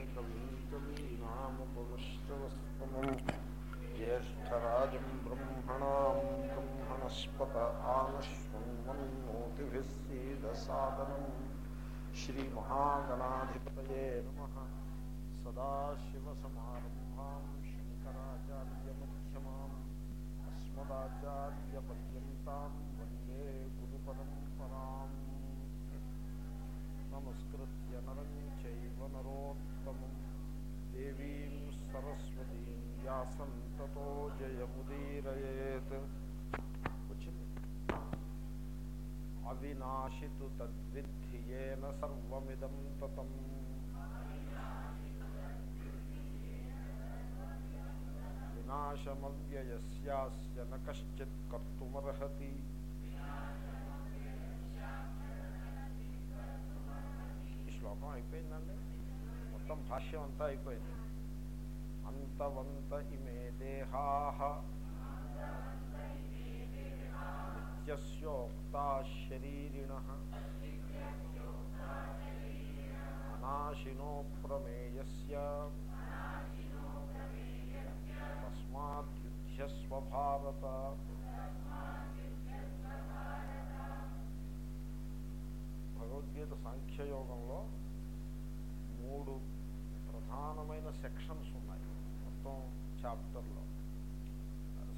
कवीनामुपमश्रवस्तमम् ज्येष्ठराजं ब्रह्मणां ब्रह्मणस्पत आनश्वन्मन्मोतिभिः सीदसादनम् श्रीमहागणाधिपतये नमः सदाशिवसमारम्भां शङ्कराचार्यमध्यमाम् अस्मदाचार्यपर्यन्तां वन्दे गुरुपरम्पराम् జయముదీరయేత్ వచ్చింది అవినాశితు తద్విద్ధి ఏన సర్వమిదం తతం వినాశమవ్యయస్యాస్య న కశ్చిత్ కర్తుమర్హతి శ్లోకం అయిపోయిందండి? మొత్తం భాష్యం అంతా అయిపోయింది. అంతవంత ఇమే దేహా భగవద్గీత సాంఖ్యయోగంలో మూడు ప్రధానమైన సెక్షన్స్ ఉన్నాయి మొత్తం చాప్టర్లో.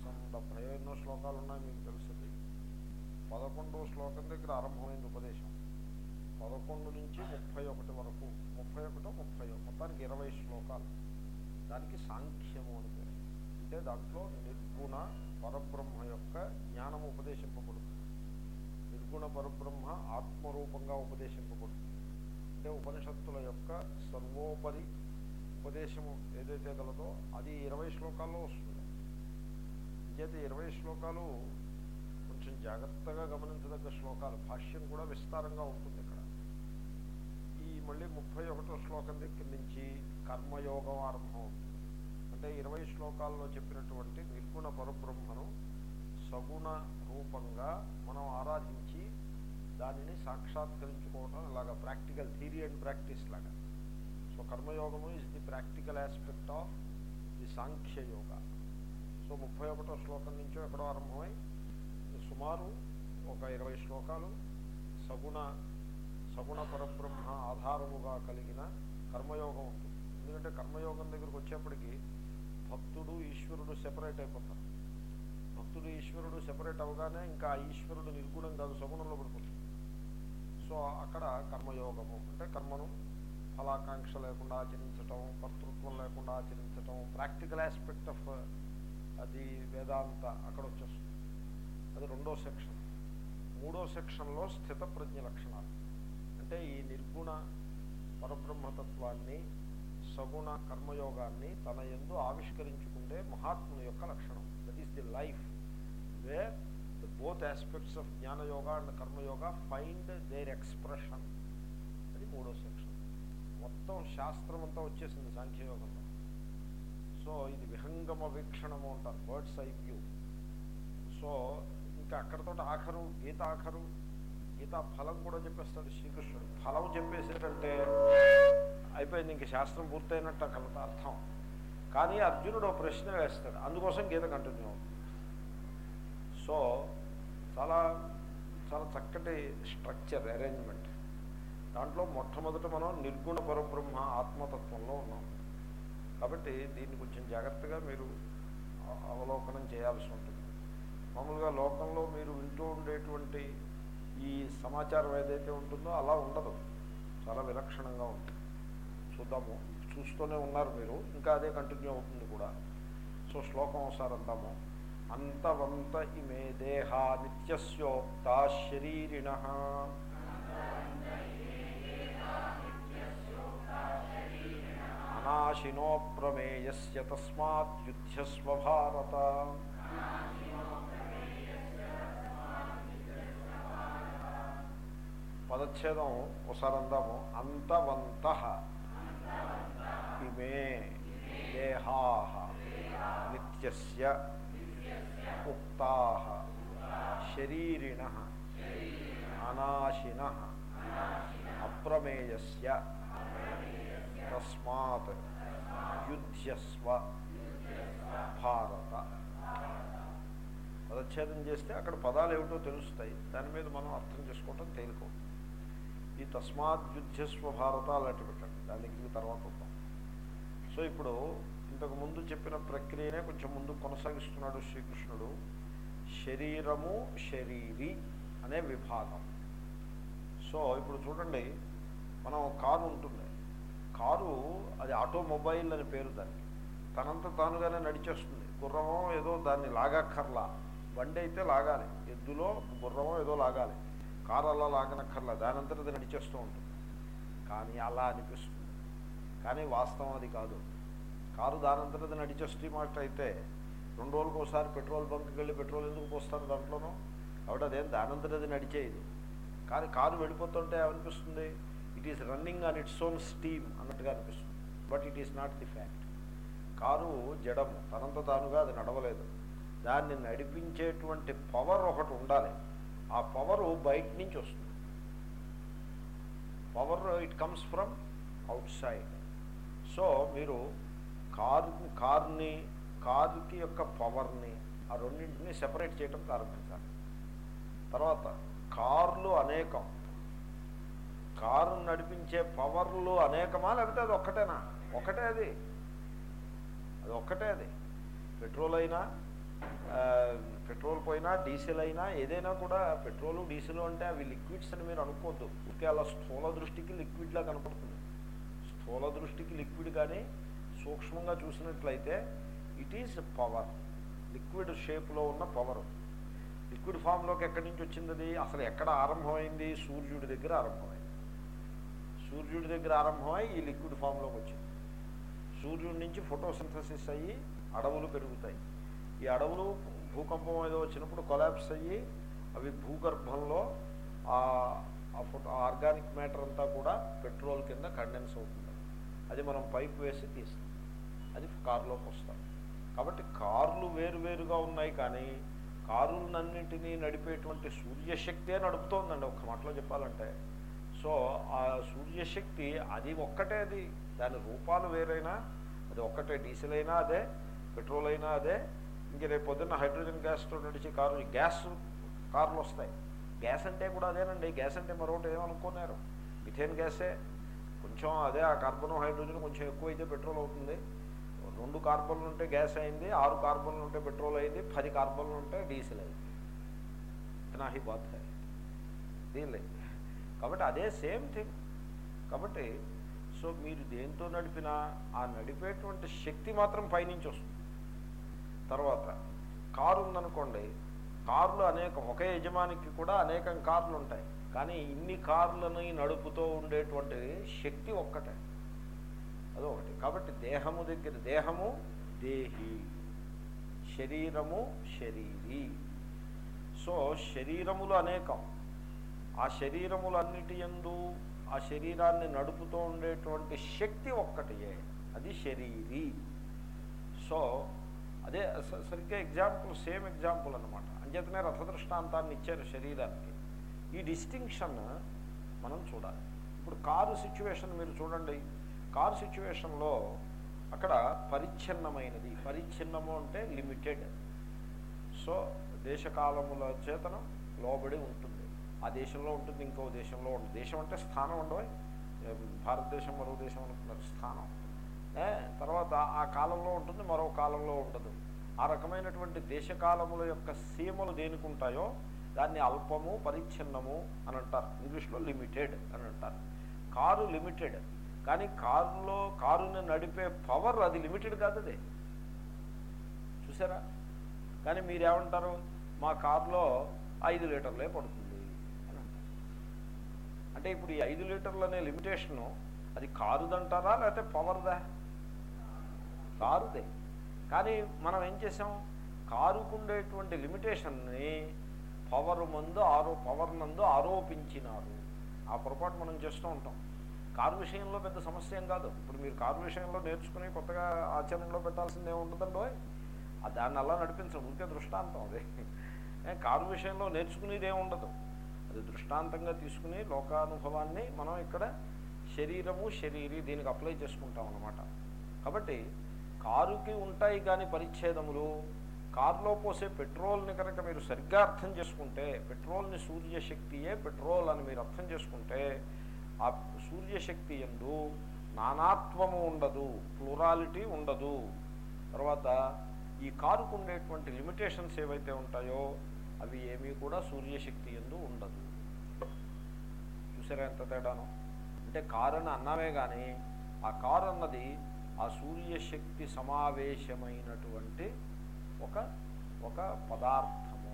సమ్ డెబ్భై ఎన్నో శ్లోకాలు ఉన్నాయి మీకు తెలుస్తుంది పదకొండవ శ్లోకం దగ్గర ఆరంభమైంది ఉపదేశం. పదకొండు నుంచి ముప్పై ఒకటి వరకు ముప్పై ఒకటో ముప్పై మొత్తానికి ఇరవై శ్లోకాలు. దానికి సాంఖ్యము అని పేరు. అంటే దాంట్లో నిర్గుణ పరబ్రహ్మ యొక్క జ్ఞానం ఉపదేశం నిర్గుణ పరబ్రహ్మ ఆత్మరూపంగా ఉపదేశింపబడుతుంది. అంటే ఉపనిషత్తుల యొక్క సర్వోపరి ఉపదేశము ఏదైతే గలదో అది ఇరవై శ్లోకాల్లో వస్తుంది. ఇంకైతే ఇరవై శ్లోకాలు కొంచెం జాగ్రత్తగా గమనించదగ్గ శ్లోకాలు. భాష్యం కూడా విస్తారంగా ఉంటుంది ఇక్కడ. ఈ మళ్ళీ ముప్పై ఒకటో శ్లోకం దగ్గర నుంచి కర్మయోగం ఆరంభం అవుతుంది. అంటే ఇరవై శ్లోకాల్లో చెప్పినటువంటి నిర్గుణ పరబ్రహ్మను సగుణ రూపంగా మనం ఆరాధించాలి దానిని సాక్షాత్కరించుకోవటం ఇలాగా ప్రాక్టికల్ థీరీ అండ్ ప్రాక్టీస్ లాగా. సో కర్మయోగము is the practical aspect of the Sankhya Yoga. So ముప్పై ఒకటో శ్లోకం నుంచో ఎక్కడో ఆరంభమై సుమారు ఒక ఇరవై శ్లోకాలు సగుణ సగుణ పరబ్రహ్మ ఆధారముగా కలిగిన కర్మయోగం ఉంటుంది. ఎందుకంటే కర్మయోగం దగ్గరకు వచ్చేప్పటికీ భక్తుడు ఈశ్వరుడు సెపరేట్ అయిపోతారు. భక్తుడు ఈశ్వరుడు సెపరేట్ అవగానే ఇంకా ఈశ్వరుడు నిర్గుణం కాదు సగుణంలో పడుతుంది సో అక్కడ కర్మయోగము. అంటే కర్మను ఫలాకాంక్ష లేకుండా ఆచరించటం కర్తృత్వం లేకుండా ఆచరించటం ప్రాక్టికల్ ఆస్పెక్ట్ ఆఫ్ అది వేదాంత అక్కడ వచ్చేస్తుంది అది రెండో సెక్షన్ మూడో సెక్షన్లో స్థిత ప్రజ్ఞ లక్షణాలు. అంటే ఈ నిర్గుణ పరబ్రహ్మతత్వాన్ని సగుణ కర్మయోగాన్ని తన ఎందు ఆవిష్కరించుకుంటే మహాత్ముని యొక్క లక్షణం. That is the life where both aspects of Jnanayoga and Karmayoga find their expression అది మూడో సెక్షన్ మొత్తం శాస్త్రం అంతా వచ్చేసింది సాంఖ్యయోగంలో సో ఇది విహంగమ వీక్షణము అంటారు బర్డ్స్ ఐ వ్యూ సో ఇంకా అక్కడతో ఆఖరు గీత ఆఖరు గీత ఫలం కూడా చెప్పేస్తాడు శ్రీకృష్ణుడు ఫలం చెప్పేసేటంటే అయిపోయింది ఇంక శాస్త్రం పూర్తయినట్టు అక్కడ అర్థం కానీ అర్జునుడు ఒక ప్రశ్న వేస్తాడు అందుకోసం గీత కంటిన్యూ అవుతుంది సో చాలా చాలా చక్కటి స్ట్రక్చర్ అరేంజ్మెంట్ దాంట్లో మొట్టమొదట మనం నిర్గుణ పరబ్రహ్మ ఆత్మతత్వంలో ఉన్నాం. కాబట్టి దీన్ని కొంచెం జాగ్రత్తగా మీరు అవలోకనం చేయాల్సి ఉంటుంది. మామూలుగా లోకంలో మీరు వింటూ ఉండేటువంటి ఈ సమాచారం ఏదైతే ఉంటుందో అలా ఉండదు. చాలా విలక్షణంగా ఉంటుంది. చూద్దాము. చూస్తూనే ఉన్నారు మీరు. ఇంకా అదే కంటిన్యూ అవుతుంది కూడా. సో శ్లోకం ఒకసారి అందాము. అంతవంత ఇమే దేహ నిత్యస్యోక్త శరీరిణ అనాశినో ప్రమేయస్య తస్మాత్ యుద్ధస్వ భారత పదచ్ఛేదం ఒకసారి అందాము అంతవంత ఇమే దేహా నిత్యస్య ఉక్తా శరీరిణ అనాశిన అప్రమేయస్య తస్మాత్ యుధ్యస్వ భారత. పదచ్ఛేదం చేస్తే అక్కడ పదాలు ఏమిటో తెలుస్తాయి. దాని మీద మనం అర్థం చేసుకోవటం తేలికో ఈ తస్మాత్ యుధ్యస్వ భారత అలాంటి పెట్టండి. దానికి తర్వాత సో ఇప్పుడు ఇంతకు ముందు చెప్పిన ప్రక్రియనే కొంచెం ముందు కొనసాగిస్తున్నాడు శ్రీకృష్ణుడు. శరీరము శరీరి అనే విభాగం. సో ఇప్పుడు చూడండి మనం కారు ఉంటుంది. కారు అది ఆటోమొబైల్ అని పేరు దానికి. తనంత తానుగానే నడిచేస్తుంది. గుర్రమో ఏదో దాన్ని లాగక్కర్లా. బండి అయితే లాగాలి. ఎద్దులో గుర్రమో ఏదో లాగాలి. కారు అలా లాగనక్కర్లా. దానంతట అది నడిచేస్తూ ఉంటుంది. కానీ అలా అనిపిస్తుంది. కానీ వాస్తవం అది కాదు. కారు దానంతట అది నడిచేస్తే మాట అయితే రెండు రోజులకు ఒకసారి పెట్రోల్ బంక్కి వెళ్ళి పెట్రోల్ ఎందుకు పోస్తారు దాంట్లోనూ? కాబట్టి అదేం దానంతట అది నడిచేది కానీ కారు వెళ్ళిపోతుంటే ఏమనిపిస్తుంది? It is running on its own steam అన్నట్టుగా అనిపిస్తుంది. But it is not the fact car జడము తనంత తానుగా అది నడవలేదు. దాన్ని నడిపించేటువంటి పవర్ ఒకటి ఉండాలి. ఆ పవర్ బయట నుంచి వస్తుంది. Power it comes from outside so మీరు కారు కార్ని కారుకి యొక్క పవర్ని ఆ రెండింటిని సెపరేట్ చేయడం ప్రారంభించాలి. తర్వాత కార్లు అనేకం. కారు నడిపించే పవర్లు అనేకమా లేకపోతే అది ఒక్కటేనా? ఒకటే అది. అది ఒక్కటే అది. పెట్రోల్ అయినా పెట్రోల్ పోయినా డీజిల్ అయినా ఏదైనా కూడా పెట్రోలు డీజిల్ అంటే అవి లిక్విడ్స్ అని మీరు అనుకోవద్దు. ఊరికే అలా స్థూల దృష్టికి లిక్విడ్లా కనపడుతుంది. స్థూల దృష్టికి లిక్విడ్ కానీ సూక్ష్మంగా చూసినట్లయితే ఇట్ ఈజ్ పవర్ లిక్విడ్ షేప్లో ఉన్న పవర్ లిక్విడ్ ఫామ్లోకి ఎక్కడి నుంచి వచ్చింది అసలు ఎక్కడ ఆరంభమైంది? సూర్యుడి దగ్గర ఆరంభమైంది. సూర్యుడి దగ్గర ఆరంభమై ఈ లిక్విడ్ ఫామ్లోకి వచ్చింది. సూర్యుడి నుంచి ఫోటోసింథసిస్ అయ్యి అడవులు పెరుగుతాయి. ఈ అడవులు భూకంపం ఏదో వచ్చినప్పుడు కొలాప్స్ అయ్యి అవి భూగర్భంలో ఆ ఆ ఫోటో ఆర్గానిక్ మ్యాటర్ అంతా కూడా పెట్రోల్ కింద కండెన్స్ అవుతుంది. అది మనం పైప్ వేసి తీస్తాం. అది కారులోకి వస్తారు కాబట్టి కార్లు వేరువేరుగా ఉన్నాయి కానీ కారులన్నింటినీ నడిపేటువంటి సూర్యశక్తే నడుపుతోందండి ఒక్క మాటలో చెప్పాలంటే. సో ఆ సూర్యశక్తి అది ఒక్కటే అది. దాని రూపాలు వేరైనా అది ఒక్కటే డీజిల్ అయినా అదే పెట్రోల్ అయినా అదే. ఇంక రేపు పొద్దున్న హైడ్రోజన్ గ్యాస్తో నడిచి కారు గ్యాస్ కార్లు వస్తాయి. గ్యాస్ అంటే కూడా అదేనండి. గ్యాస్ అంటే మరొకటి ఏమనుకున్నారు మిథేన్ గ్యాసే. కొంచెం అదే ఆ కార్బన్ హైడ్రోజన్ కొంచెం ఎక్కువైతే పెట్రోల్ అవుతుంది. రెండు కార్బన్లు ఉంటే గ్యాస్ అయింది ఆరు కార్బన్లు ఉంటే పెట్రోల్ అయింది పది కార్బన్లు ఉంటే డీజిల్ అయింది. ఇతనా హీ బాత్ హై దీనిలే కాబట్టి అదే సేమ్ థింగ్. కాబట్టి సో మీరు దేంతో నడిపినా ఆ నడిపేటువంటి శక్తి మాత్రం పైనుంచి వస్తుంది. తర్వాత కారు ఉందనుకోండి కార్లు అనేకం ఒకే యజమానికి కూడా అనేకం కార్లు ఉంటాయి. కానీ ఇన్ని కార్లని నడుపుతూ ఉండేటువంటి శక్తి ఒక్కటే. అదొకటి. కాబట్టి దేహము దగ్గర దేహము దేహి శరీరము శరీరి. సో శరీరములు అనేకం. ఆ శరీరములన్నిటి ఎందు ఆ శరీరాన్ని నడుపుతూ ఉండేటువంటి శక్తి ఒక్కటియే. అది శరీరి. సో అదే స- సరిగ్గా ఎగ్జాంపుల్ సేమ్ ఎగ్జాంపుల్ అనమాట అంచేతనే రథదృష్టాంతాన్ని ఇచ్చారు శరీరానికి. ఈ డిస్టింక్షన్ మనం చూడాలి. ఇప్పుడు కారు సిచ్యువేషన్ మీరు చూడండి. కార్ సిచ్యువేషన్లో అక్కడ పరిచ్ఛిన్నమైనది. పరిచ్ఛిన్నము అంటే లిమిటెడ్. సో దేశకాలముల చేతనం లోబడి ఉంటుంది. ఆ దేశంలో ఉంటుంది ఇంకో దేశంలో ఉంటుంది దేశం అంటే స్థానం ఉండవు. భారతదేశం మరో దేశం అనుకున్నారు స్థానం. తర్వాత ఆ కాలంలో ఉంటుంది మరో కాలంలో ఉండదు. ఆ రకమైనటువంటి దేశకాలముల యొక్క సీమలు దేనికి ఉంటాయో దాన్ని అల్పము పరిచ్ఛిన్నము అని అంటారు. ఇంగ్లీష్లో లిమిటెడ్ అని అంటారు. Car limited. కానీ కారులో కారుని నడిపే పవర్ అది లిమిటెడ్ కాదు అది. చూసారా? కానీ మీరేమంటారు? మా కారులో ఐదు లీటర్లే పడుతుంది అని అంటే ఇప్పుడు ఈ ఐదు లీటర్లు అనే లిమిటేషను అది కారుదంటారా లేకపోతే పవర్దా? కారుదే. కానీ మనం ఏం చేసాం? కారుకుండేటువంటి లిమిటేషన్ని పవర్ మందు ఆరో పవర్ నందు ఆరోపించినారు. ఆ పొరపాటు మనం చేస్తూ ఉంటాం. కారు విషయంలో పెద్ద సమస్య ఏం కాదు. ఇప్పుడు మీరు కారు విషయంలో నేర్చుకుని కొత్తగా ఆచరణలో పెట్టాల్సింది ఏముంటుందండో ఆ దాన్ని అలా నడిపించడం ఉంటే దృష్టాంతం అది. కారు విషయంలో నేర్చుకునేది ఏముండదు అది దృష్టాంతంగా తీసుకుని లోకానుభవాన్ని మనం ఇక్కడ శరీరము శరీరి దీనికి అప్లై చేసుకుంటాం అనమాట కాబట్టి కారుకి ఉంటాయి కానీ పరిచ్ఛేదములు కారులో పోసే పెట్రోల్ని కనుక మీరు సరిగ్గా అర్థం చేసుకుంటే పెట్రోల్ని సూర్యశక్తియే పెట్రోల్ అని మీరు అర్థం చేసుకుంటే ఆ సూర్యశక్తి ఎందు నానాత్వము ఉండదు ప్లూరాలిటీ ఉండదు. తర్వాత ఈ కారుకు ఉండేటువంటి లిమిటేషన్స్ ఏవైతే ఉంటాయో అవి ఏమీ కూడా సూర్యశక్తి ఎందు ఉండదు. చూసారా ఎంత తేడాను? అంటే కారు అని అన్నామే కానీ ఆ కారు అన్నది ఆ సూర్యశక్తి సమావేశమైనటువంటి ఒక ఒక పదార్థము.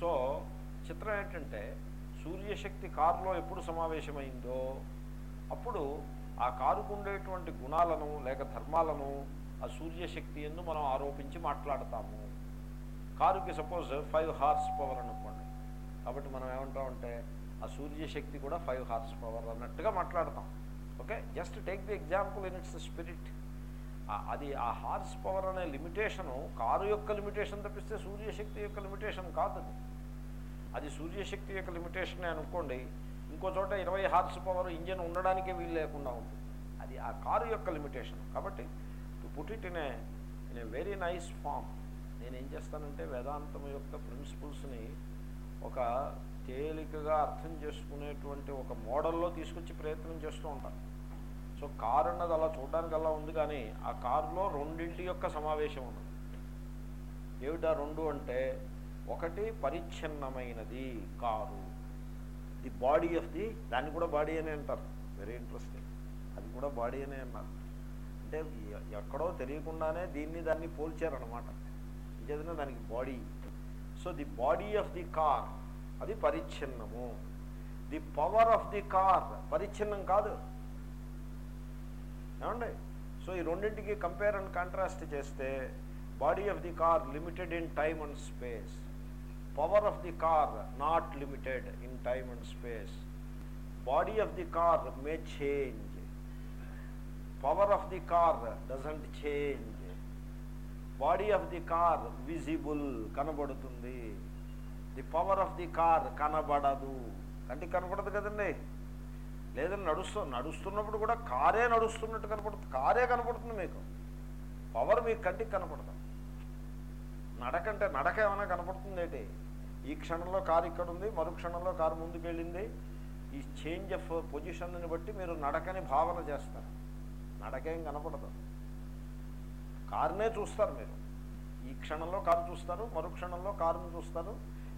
సో చిత్రం ఏంటంటే సూర్యశక్తి కారులో ఎప్పుడు సమావేశమైందో అప్పుడు ఆ కారుకు ఉండేటువంటి గుణాలను లేక ధర్మాలను ఆ సూర్యశక్తి ఎందు మనం ఆరోపించి మాట్లాడతాము. కారుకి సపోజ్ ఫైవ్ హార్స్ పవర్ అనుకోండి. కాబట్టి మనం ఏమంటామంటే ఆ సూర్యశక్తి కూడా ఫైవ్ హార్స్ పవర్ అన్నట్టుగా మాట్లాడతాం. Okay? Just take the example in its spirit. అది ఆ హార్స్ పవర్ అనే లిమిటేషను కారు యొక్క లిమిటేషన్ తప్పిస్తే సూర్యశక్తి యొక్క లిమిటేషన్ కాదు అది అది సూర్యశక్తి యొక్క లిమిటేషన్ అనుకోండి ఇంకో చోట ఇరవై హార్స్ పవర్ ఇంజన్ ఉండడానికే వీలు లేకుండా ఉంటుంది అది ఆ కారు యొక్క లిమిటేషన్ కాబట్టి to put it in a in a very nice form నేను ఏం చేస్తానంటే వేదాంతం యొక్క ప్రిన్సిపల్స్ని ఒక తేలికగా అర్థం చేసుకునేటువంటి ఒక మోడల్లో తీసుకొచ్చి ప్రయత్నం చేస్తూ ఉంటాను సో కారు అన్నది అలా చూడడానికి అలా ఉంది కానీ ఆ కారులో రెండింటి యొక్క సమావేశం ఉన్నది. ఏమిటా రెండు అంటే ఒకటి పరిచ్ఛిన్నమైనది car the body of the దాన్ని కూడా బాడీ అనే అంటారు. వెరీ ఇంట్రెస్టింగ్ అది కూడా బాడీ అనే అన్నారు. అంటే ఎక్కడో తెలియకుండానే దీన్ని దాన్ని పోల్చారనమాట ఇంకేదైనా దానికి body. So the body of the car అది పరిచ్ఛిన్నము. The power of the car పరిచ్ఛిన్నం కాదు. ఏమండి? సో ఈ రెండింటికి కంపేర్ అండ్ కాంట్రాస్ట్ చేస్తే body of the car limited in time and space. Power of the car not limited in time and space body of the car may change power of the car doesn't change body of the car visible కనబడుతుంది. The power of the car కనబడదు. కంటికి కనబడదు కదండి? లేదని నడుస్తూ నడుస్తున్నప్పుడు కూడా కారే నడుస్తున్నట్టు కనపడుతుంది కారే కనపడుతుంది మీకు. పవర్ మీకు కంటికి కనపడదు. నడకంటే నడక ఏమైనా కనపడుతుంది ఏంటి? ఈ క్షణంలో కారు ఇక్కడ ఉంది మరు క్షణంలో కారు ముందుకెళ్ళింది. ఈ చేంజ్ ఆఫ్ పొజిషన్ని బట్టి మీరు నడకని భావన చేస్తారు. నడకేం కనపడదు. కారునే చూస్తారు మీరు. ఈ క్షణంలో కారు చూస్తారు మరు క్షణంలో కారును చూస్తారు.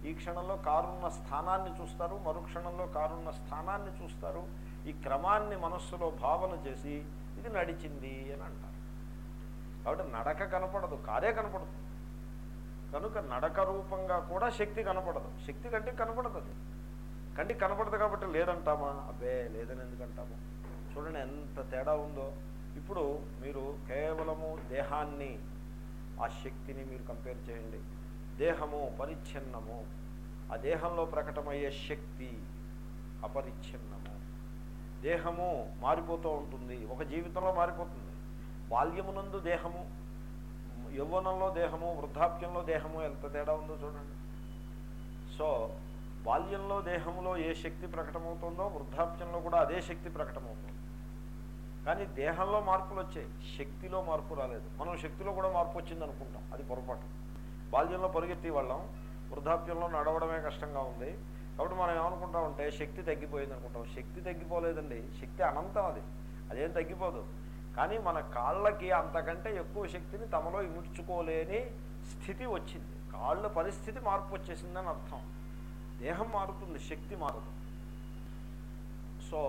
ఈ క్షణంలో కారున్న స్థానాన్ని చూస్తారు మరు క్షణంలో కారున్న స్థానాన్ని చూస్తారు. ఈ క్రమాన్ని మనస్సులో భావన చేసి ఇది నడిచింది అని అంటారు. కాబట్టి నడక కనపడదు కారే కనపడుతుంది. కనుక నడక రూపంగా కూడా శక్తి కనపడదు. శక్తి కంటికి కనపడదు అది. కంటికి కనపడదు కాబట్టి లేదంటామా? అబ్బే లేదని ఎందుకంటాము? చూడండి ఎంత తేడా ఉందో. ఇప్పుడు మీరు కేవలము దేహాన్ని ఆ శక్తిని మీరు కంపేర్ చేయండి. దేహము పరిచ్ఛిన్నము. ఆ దేహంలో ప్రకటమయ్యే శక్తి అపరిచ్ఛిన్నము. దేహము మారిపోతూ ఉంటుంది. ఒక జీవితంలో మారిపోతుంది. బాల్యమునందు దేహము యవ్వనంలో దేహము వృద్ధాప్యంలో దేహము ఎంత తేడా ఉందో చూడండి. సో బాల్యంలో దేహంలో ఏ శక్తి ప్రకటమవుతుందో వృద్ధాప్యంలో కూడా అదే శక్తి ప్రకటమవుతుంది. కానీ దేహంలో మార్పులు వచ్చాయి. శక్తిలో మార్పు రాలేదు. మనం శక్తిలో కూడా మార్పు వచ్చింది అనుకుంటాం. అది పొరపాటు. బాల్యంలో పరిగెత్తి వాళ్ళం వృద్ధాప్యంలో నడవడమే కష్టంగా ఉంది. కాబట్టి మనం ఏమనుకుంటామంటే శక్తి తగ్గిపోయింది అనుకుంటాం. శక్తి తగ్గిపోలేదండి. శక్తి అనంతం అది. అదేం తగ్గిపోదు. కానీ మన కాళ్ళకి అంతకంటే ఎక్కువ శక్తిని తమలో ఇముడ్చుకోలేని స్థితి వచ్చింది. కాళ్ళ పరిస్థితి మార్పు వచ్చేసిందని అర్థం. దేహం మారుతుంది శక్తి మారుతుంది సో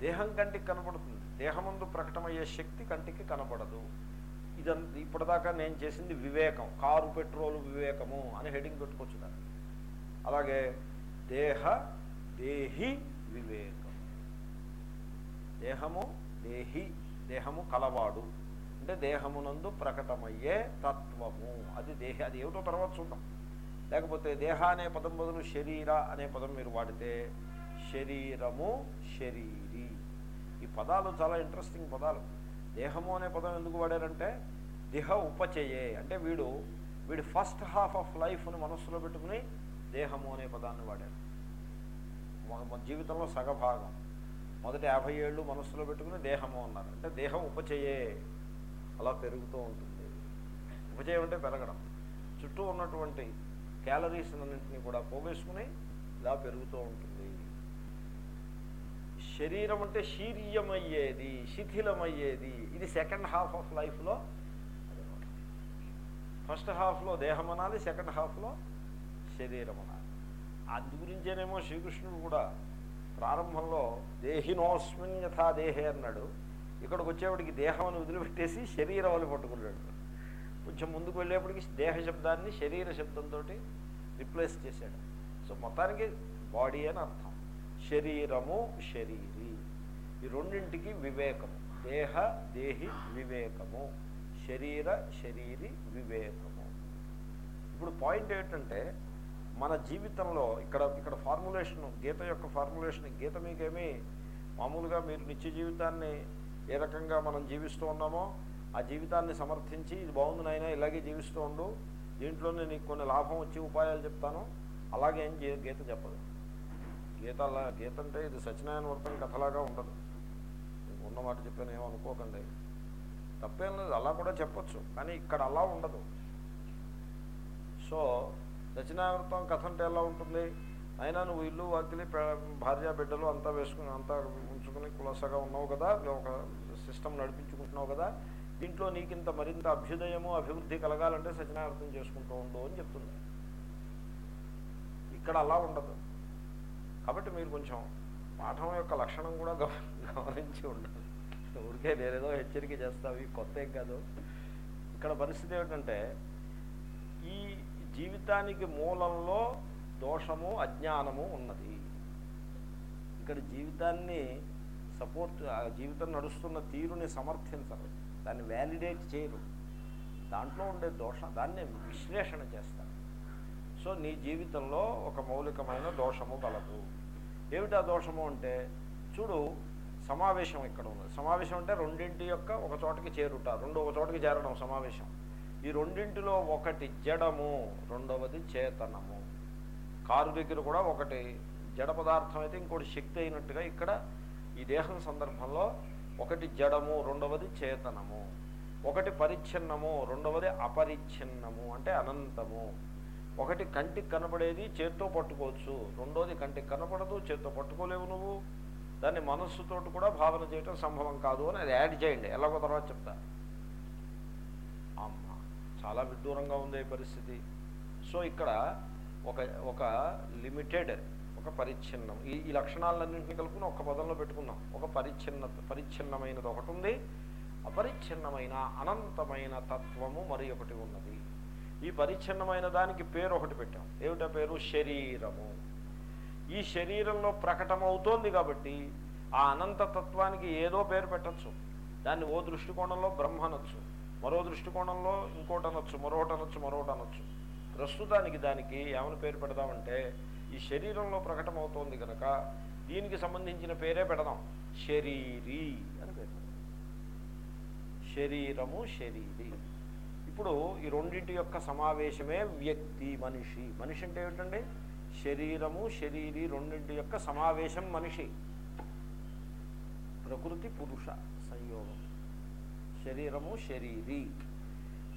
దేహం కంటికి కనపడుతుంది. దేహమందు ప్రకటమయ్యే శక్తి కంటికి కనపడదు. ఇదంత ఇప్పటిదాకా నేను చేసింది వివేకం. కారు పెట్రోలు వివేకము అని హెడింగ్ పెట్టుకోవచ్చు దాన్ని అలాగే దేహ దేహి వివేకం. దేహము దేహి దేహము కలవాడు. అంటే దేహమునందు ప్రకటమయ్యే తత్వము. అది దేహ అది ఏమిటో తర్వాత చూద్దాం. లేకపోతే దేహ అనే పదం బదులు శరీర అనే పదం మీరు వాడితే శరీరము శరీరి. ఈ పదాలు చాలా ఇంట్రెస్టింగ్ పదాలు. దేహము అనే పదం ఎందుకు వాడారంటే దేహ ఉపచయే. అంటే వీడు వీడి ఫస్ట్ హాఫ్ ఆఫ్ లైఫ్ని మనస్సులో పెట్టుకుని దేహము అనే పదాన్ని వాడారు మన- జీవితంలో సగభాగం. మొదటి యాభై ఏళ్ళు మనస్సులో పెట్టుకుని దేహము అన్నారు. అంటే దేహం ఉపచయే అలా పెరుగుతూ ఉంటుంది. ఉపచయం అంటే పెరగడం. చుట్టూ ఉన్నటువంటి క్యాలరీస్ అన్నింటినీ కూడా పోగేసుకుని ఇలా పెరుగుతూ ఉంటుంది. శరీరం అంటే శీర్యమయ్యేది శిథిలమయ్యేది. ఇది సెకండ్ హాఫ్ ఆఫ్ లైఫ్లో ఫస్ట్ హాఫ్లో దేహం అనాలి సెకండ్ హాఫ్లో శరీరం అనాలి. అందు గురించేనేమో శ్రీకృష్ణుడు కూడా ప్రారంభంలో దేహినోస్మిన్ యథా దేహే అన్నాడు. ఇక్కడికి వచ్చేప్పటికి దేహం అని వదిలిపెట్టేసి శరీరం అని పట్టుకున్నాడు. కొంచెం ముందుకు వెళ్ళేప్పటికి దేహ శబ్దాన్ని శరీర శబ్దంతో రిప్లేస్ చేశాడు. సో మొత్తానికి బాడీ అని అర్థం. శరీరము శరీరి. ఈ రెండింటికి వివేకము. దేహ దేహి వివేకము. శరీర శరీరి వివేకము. ఇప్పుడు పాయింట్ ఏంటంటే మన జీవితంలో ఇక్కడ ఇక్కడ ఫార్ములేషన్ గీత యొక్క ఫార్ములేషన్ గీత మీకేమీ మామూలుగా మీరు నిత్య జీవితాన్ని ఏ రకంగా మనం జీవిస్తూ ఉన్నామో ఆ జీవితాన్ని సమర్థించి ఇది బాగుంది నాయన ఇలాగే జీవిస్తూ ఉండు. దీంట్లోనే నీకు కొన్ని లాభం వచ్చే ఉపాయాలు చెప్తాను. అలాగే ఏం గీత చెప్పదు. గీత అలా గీత అంటే ఇది సత్యనారాయణ వర్తం కథలాగా ఉండదు ఉన్న మాట చెప్పాను ఏమనుకోకండి తప్పేం లేదు అలా కూడా చెప్పచ్చు. కానీ ఇక్కడ అలా ఉండదు. సో దక్షిణావృతం కథ అంటే ఎలా ఉంటుంది? అయినా నువ్వు ఇల్లు వాకిలి భార్య బిడ్డలు అంతా వేసుకుని అంతా ఉంచుకుని కులసగా ఉన్నావు కదా? ఒక సిస్టమ్ నడిపించుకుంటున్నావు కదా? దీంట్లో నీకింత మరింత అభ్యుదయము అభివృద్ధి కలగాలంటే సత్యనావృతం చేసుకుంటూ ఉండు అని చెప్తుంది. ఇక్కడ అలా ఉండదు. కాబట్టి మీరు కొంచెం పాఠం యొక్క లక్షణం కూడా గమనించి ఉండాలి. ఊరికే నేనేదో హెచ్చరిక చేస్తావు ఈ కొత్త ఏం కాదు. ఇక్కడ పరిస్థితి ఏమిటంటే జీవితానికి మూలంలో దోషము అజ్ఞానము ఉన్నది. ఇక్కడ జీవితాన్ని సపోర్ట్ ఆ జీవితం నడుస్తున్న తీరుని సమర్థించరు. దాన్ని వ్యాలిడేట్ చేయరు. దాంట్లో ఉండే దోషం దాన్ని విశ్లేషణ చేస్తారు. సో నీ జీవితంలో ఒక మౌలికమైన దోషము కలదు. ఏమిటా దోషము అంటే? చూడు సమావేశం ఇక్కడ ఉంది? సమావేశం అంటే రెండింటి యొక్క ఒక చోటకి చేరుట రెండు ఒక చోటకి చేరడం సమావేశం. ఈ రెండింటిలో ఒకటి జడము రెండవది చేతనము. కారు దగ్గర కూడా ఒకటి జడ పదార్థం అయితే ఇంకోటి శక్తి అయినట్టుగా ఇక్కడ ఈ దేహం సందర్భంలో ఒకటి జడము రెండవది చేతనము. ఒకటి పరిచ్ఛిన్నము రెండవది అపరిచ్ఛిన్నము అంటే అనంతము. ఒకటి కంటికి కనపడేది చేత్తో పట్టుకోవచ్చు. రెండోది కంటికి కనపడదు చేత్తో పట్టుకోలేవు నువ్వు. దాన్ని మనస్సుతోటి కూడా భావన చేయటం సంభవం కాదు అని అది యాడ్ చేయండి. ఎలాగో తర్వాత చెప్తా. చాలా విడ్డూరంగా ఉంది పరిస్థితి. సో ఇక్కడ ఒక ఒక లిమిటెడ్ ఒక పరిచ్ఛిన్నం. ఈ ఈ లక్షణాలన్నింటినీ కలుపుకుని ఒక పదంలో పెట్టుకున్నాం ఒక పరిచ్ఛిన్న పరిచ్ఛిన్నమైనది ఒకటి ఉంది. అపరిచ్ఛిన్నమైన అనంతమైన తత్వము మరి ఒకటి ఉన్నది. ఈ పరిచ్ఛిన్నమైన దానికి పేరు ఒకటి పెట్టాం. ఏమిటా పేరు? శరీరము. ఈ శరీరంలో ప్రకటమవుతోంది కాబట్టి ఆ అనంత తత్వానికి ఏదో పేరు పెట్టచ్చు. దాన్ని ఓ దృష్టికోణంలో బ్రహ్మనొచ్చు మరో దృష్టికోణంలో ఇంకోటి అనొచ్చు మరొకటి అనొచ్చు మరొకటి అనొచ్చు ప్రస్తుతానికి దానికి ఏమని పేరు పెడదామంటే ఈ శరీరంలో ప్రకటమవుతోంది కనుక దీనికి సంబంధించిన పేరే పెడదాం. శరీరీ అని పేరు శరీరము శరీరి. ఇప్పుడు ఈ రెండింటి యొక్క సమావేశమే వ్యక్తి మనిషి. మనిషి అంటే ఏమిటండి? శరీరము శరీరి రెండింటి యొక్క సమావేశం మనిషి. ప్రకృతి పురుష. శరీరము శరీరి.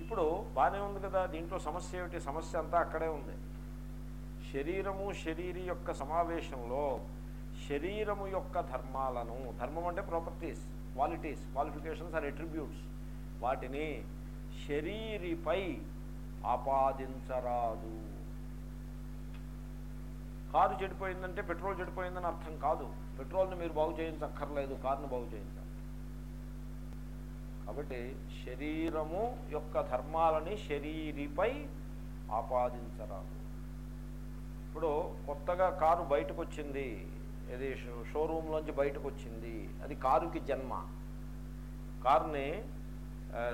ఇప్పుడు బాగానే ఉంది కదా దీంట్లో సమస్య ఏమిటి? సమస్య అంతా అక్కడే ఉంది. శరీరము శరీరి యొక్క సమావేశంలో శరీరము యొక్క ధర్మాలను ధర్మం అంటే properties qualities qualifications or attributes వాటిని శరీరిపై ఆపాదించరాదు. కారు చెడిపోయిందంటే పెట్రోల్ చెడిపోయిందని అర్థం కాదు. పెట్రోల్ని మీరు బాగు చేయించక్కర్లేదు కారుని బాగు చేయించాలి కాబట్టి శరీరము యొక్క ధర్మాలని శరీరిపై ఆపాదించరాదు. ఇప్పుడు కొత్తగా కారు బయటకు వచ్చింది ఇది షో- షోరూంలోంచి బయటకు వచ్చింది అది కారుకి జన్మ. కారుని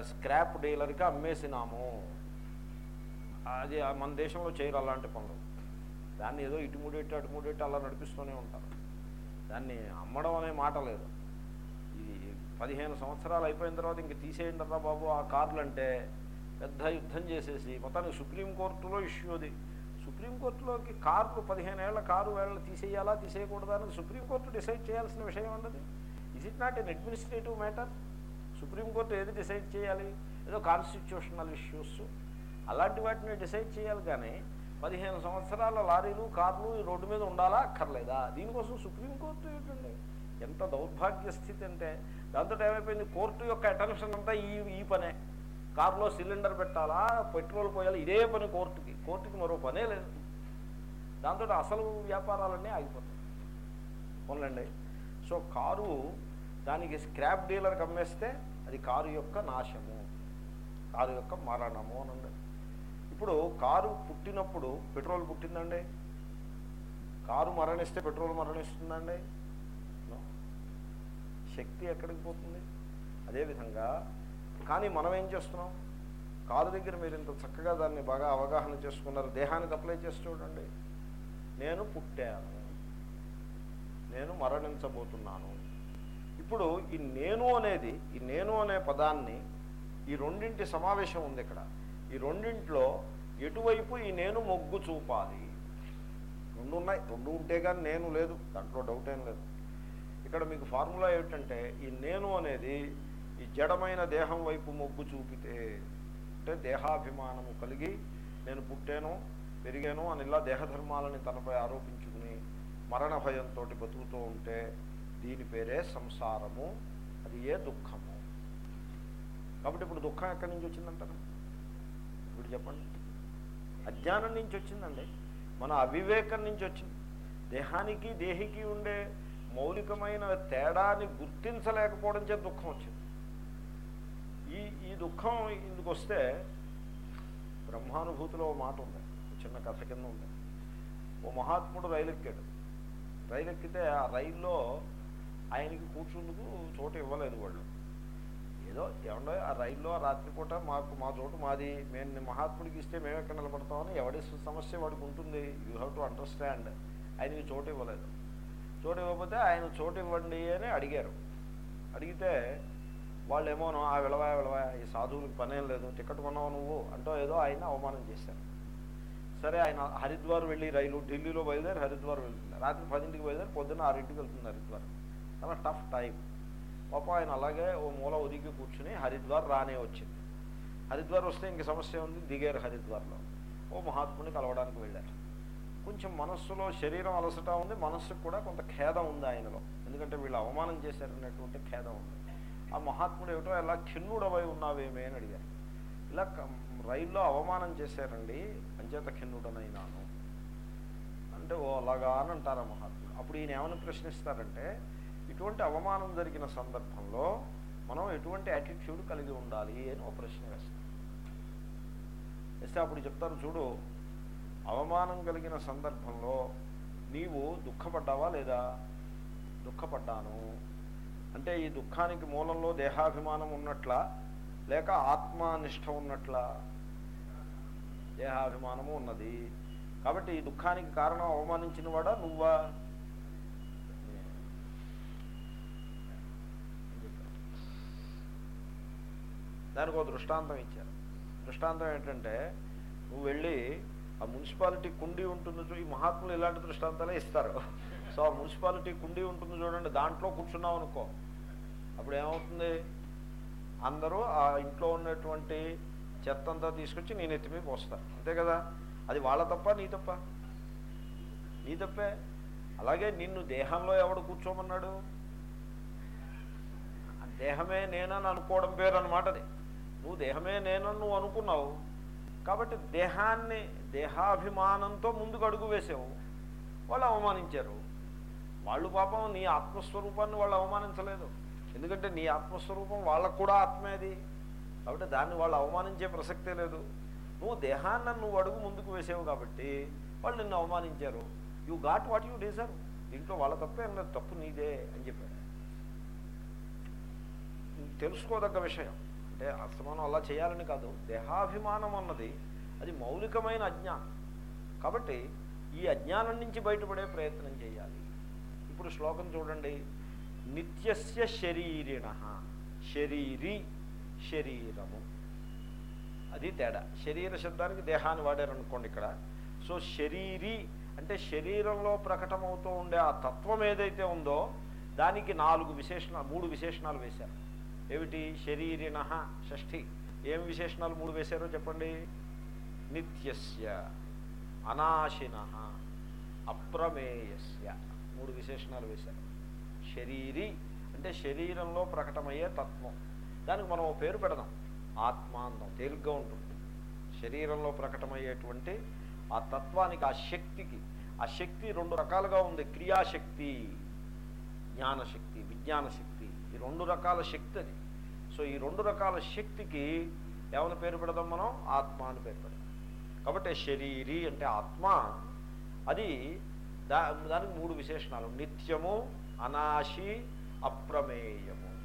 స్క్రాప్ డీలర్కి అమ్మేసినాము. అది మన దేశంలో చేయరు అలాంటి పనులు. దాన్ని ఏదో ఇటు అటుముడేట్టు అటు అలా నడిపిస్తూనే ఉంటారు. దాన్ని అమ్మడం అనే మాట లేదు. పదిహేను సంవత్సరాలు అయిపోయిన తర్వాత ఇంక తీసేయండి రా బాబు ఆ కార్లు అంటే పెద్ద యుద్ధం చేసేసి. మొత్తానికి సుప్రీంకోర్టులో ఇష్యూ అది. సుప్రీంకోర్టులోకి కార్లు పదిహేను ఏళ్ళ కారు వేళ తీసేయాలా తీసేయకూడదా అనేది సుప్రీంకోర్టు డిసైడ్ చేయాల్సిన విషయం ఉండదు is it not an administrative matter supreme court ఏది డిసైడ్ చేయాలి? ఏదో కాన్స్టిట్యూషనల్ ఇష్యూస్. అలాంటి వాటిని డిసైడ్ చేయాలి కానీ పదిహేను సంవత్సరాల లారీలు కార్లు ఈ రోడ్డు మీద ఉండాలా అక్కర్లేదా? దీనికోసం సుప్రీంకోర్టు ఏంటండి? ఎంత దౌర్భాగ్య స్థితి అంటే దాంతో ఏమైపోయింది కోర్టు యొక్క అటెన్షన్ అంతా ఈ ఈ పనే. కారులో సిలిండర్ పెట్టాలా పెట్రోల్ పోయాలి ఇదే పని కోర్టుకి. కోర్టుకి మరో పనే లేదు. దాంతో అసలు వ్యాపారాలన్నీ ఆగిపోతాయి. పోన్లండి. సో కారు దానికి స్క్రాప్ డీలర్కి అమ్మేస్తే అది కారు యొక్క నాశము. కారు యొక్క మరణము అనండి. ఇప్పుడు కారు పుట్టినప్పుడు పెట్రోల్ పుట్టిందండి. కారు మరణిస్తే పెట్రోల్ మరణిస్తుందండి. శక్తి ఎక్కడికి పోతుంది? అదేవిధంగా కానీ మనం ఏం చేస్తున్నాం? కాలు దగ్గర మీరు ఇంత చక్కగా దాన్ని బాగా అవగాహన చేసుకున్నారు. దేహానికి అప్లై చేసి చూడండి. నేను పుట్టాను. నేను మరణించబోతున్నాను. ఇప్పుడు ఈ నేను అనేది ఈ నేను అనే పదాన్ని ఈ రెండింటి సమావేశం ఉంది ఇక్కడ. ఈ రెండింటిలో ఎటువైపు ఈ నేను మొగ్గు చూపాలి? రెండు ఉన్నాయి. రెండు ఉంటే కానీ నేను లేదు. దాంట్లో డౌట్ ఏం లేదు. ఇక్కడ మీకు ఫార్ములా ఏమిటంటే ఈ నేను అనేది ఈ జడమైన దేహం వైపు మొగ్గు చూపితే అంటే దేహాభిమానము కలిగి నేను పుట్టాను పెరిగాను అని ఇలా దేహధర్మాలని తనపై ఆరోపించుకుని మరణ భయంతో బతుకుతూ ఉంటే దీని పేరే సంసారము అది ఏ దుఃఖము? కాబట్టి ఇప్పుడు దుఃఖం ఎక్కడి నుంచి వచ్చిందంటారు ఇప్పుడు చెప్పండి. అజ్ఞానం నుంచి వచ్చిందండి. మన అవివేకం నుంచి వచ్చింది. దేహానికి దేహికి ఉండే మౌలికమైన తేడాని గుర్తించలేకపోవడం చేత దుఃఖం వచ్చింది. ఈ ఈ దుఃఖం ఇందుకు వస్తే బ్రహ్మానుభూతిలో మాట ఉంది చిన్న కథ కింద ఉంది. ఓ మహాత్ముడు రైలు ఎక్కాడు రైలు ఎక్కితే ఆ రైల్లో ఆయనకి కూర్చుందుకు చోటు ఇవ్వలేదు వాళ్ళు. ఏదో ఏమన్నా ఆ రైల్లో రాత్రిపూట మాకు మా చోటు మాది మేము మహాత్ముడికి ఇస్తే మేము ఎక్కడ నిలబడతామని ఎవడి సమస్య వాడికి ఉంటుంది? You have to understand. ఆయనకి చోటు ఇవ్వలేదు. చోటు ఇవ్వకపోతే ఆయన చోటు ఇవ్వండి అని అడిగారు. అడిగితే వాళ్ళు ఏమోనో ఆ విలవా విలవా ఈ సాధువులకు పనేం లేదు టికెట్ కొన్నావు నువ్వు అంటూ ఏదో ఆయన అవమానం చేశారు. సరే ఆయన హరిద్వార్ వెళ్ళి రైలు ఢిల్లీలో బయలుదేరి హరిద్వార్ వెళ్తున్నారు రాత్రి పదింటికి బయలుదేరి పొద్దున్న ఆరింటికి వెళ్తుంది హరిద్వార్. చాలా టఫ్ టైం. పాప ఆయన అలాగే ఓ మూల ఉదికి కూర్చుని హరిద్వార్ రానే వచ్చింది. హరిద్వార్ వస్తే ఇంక సమస్య ఉంది దిగారు హరిద్వార్లో. ఓ మహాత్ముని కలవడానికి వెళ్ళారు. కొంచెం మనస్సులో శరీరం అలసట ఉంది మనస్సుకు కూడా కొంత ఖేదం ఉంది ఆయనలో. ఎందుకంటే వీళ్ళు అవమానం చేశారనేటువంటి ఖేదం ఉంది. ఆ మహాత్ముడు ఏమిటో ఎలా ఖిన్నుడవై ఉన్నావేమే? అని అడిగారు. ఇలా రైల్లో అవమానం చేశారండి అంచేత ఖిన్నుడనైనాను. అంటే ఓ అలాగా అని అంటారు ఆ మహాత్ముడు. అప్పుడు ఈయన ఏమని ప్రశ్నిస్తారంటే ఇటువంటి అవమానం జరిగిన సందర్భంలో మనం ఎటువంటి యాటిట్యూడ్ కలిగి ఉండాలి? అని ఒక ప్రశ్న వేస్తాం వేస్తే అప్పుడు చెప్తారు చూడు అవమానం కలిగిన సందర్భంలో నీవు దుఃఖపడ్డావా లేదా? దుఃఖపడ్డాను. అంటే ఈ దుఃఖానికి మూలంలో దేహాభిమానం ఉన్నట్లా లేక ఆత్మానిష్ట ఉన్నట్లా? దేహాభిమానము ఉన్నది. కాబట్టి ఈ దుఃఖానికి కారణం అవమానించిన వాడా నువ్వా? దానికి ఒక దృష్టాంతం ఇచ్చారు. దృష్టాంతం ఏంటంటే నువ్వు వెళ్ళి ఆ మున్సిపాలిటీ కుండీ ఉంటుంది చూ- ఈ మహాత్ములు ఇలాంటి దృష్టాంతాలే ఇస్తారు. సో ఆ మున్సిపాలిటీ కుండీ ఉంటుంది చూడండి దాంట్లో కూర్చున్నావు అనుకో. అప్పుడు ఏమవుతుంది? అందరూ ఆ ఇంట్లో ఉన్నటువంటి చెత్త అంతా తీసుకొచ్చి నేను ఎత్తి మీద అంతే కదా? అది వాళ్ళ తప్ప నీ తప్ప? నీ తప్పే? అలాగే నిన్ను దేహంలో ఎవడు కూర్చోమన్నాడు? దేహమే నేనని అనుకోవడం పేరు అనమాట అది. నువ్వు దేహమే నేనని నువ్వు అనుకున్నావు. కాబట్టి దేహాన్ని దేహాభిమానంతో ముందుకు అడుగు వేసావు. వాళ్ళు అవమానించారు. వాళ్ళు పాపం నీ ఆత్మస్వరూపాన్ని వాళ్ళు అవమానించలేదు. ఎందుకంటే నీ ఆత్మస్వరూపం వాళ్ళకు కూడా ఆత్మేది కాబట్టి దాన్ని వాళ్ళు అవమానించే ప్రసక్తే లేదు. నువ్వు దేహాన్ని నువ్వు అడుగు ముందుకు వేసావు కాబట్టి వాళ్ళు నిన్ను అవమానించారు. You got what you deserve దీంట్లో వాళ్ళ తప్పేం లేదు. తప్పు నీదే అని చెప్పాడు. తెలుసుకోదగ్గ విషయం. అంటే అస్తమానం అలా చేయాలని కాదు. దేహాభిమానం అన్నది అది మౌలికమైన అజ్ఞానం. కాబట్టి ఈ అజ్ఞానం నుంచి బయటపడే ప్రయత్నం చేయాలి. ఇప్పుడు శ్లోకం చూడండి. నిత్యస్య శరీరిణ. శరీరి శరీరము. అది తేడా. శరీర శబ్దానికి దేహాన్ని వాడారనుకోండి ఇక్కడ. సో శరీరి అంటే శరీరంలో ప్రకటమవుతూ ఉండే ఆ తత్వం ఏదైతే ఉందో దానికి నాలుగు విశేషణ మూడు విశేషణాలు వేశారు. ఏమిటి? శరీరిణ షష్ఠి. ఏం విశేషణాలు మూడు వేశారో చెప్పండి? నిత్యస్య అనాశిన అప్రమేయస్య. మూడు విశేషణాలు వేశారు. శరీరి అంటే శరీరంలో ప్రకటమయ్యే తత్వం. దానికి మనం పేరు పెడదాం. ఆత్మ అందం తేలిగ్గా ఉంటుంది. శరీరంలో ప్రకటమయ్యేటువంటి ఆ తత్వానికి ఆ శక్తికి ఆ శక్తి రెండు రకాలుగా ఉంది. క్రియాశక్తి జ్ఞానశక్తి విజ్ఞాన ఇది రెండు రకాల శక్తి అది. సో ఈ రెండు రకాల శక్తికి ఏమైనా పేరు పెడదాం మనం? ఆత్మ అని పేరు పెడదాం. కాబట్టి శరీరి అంటే ఆత్మ. అది దా దానికి మూడు విశేషణాలు. నిత్యము అనాశి అప్రమేయము.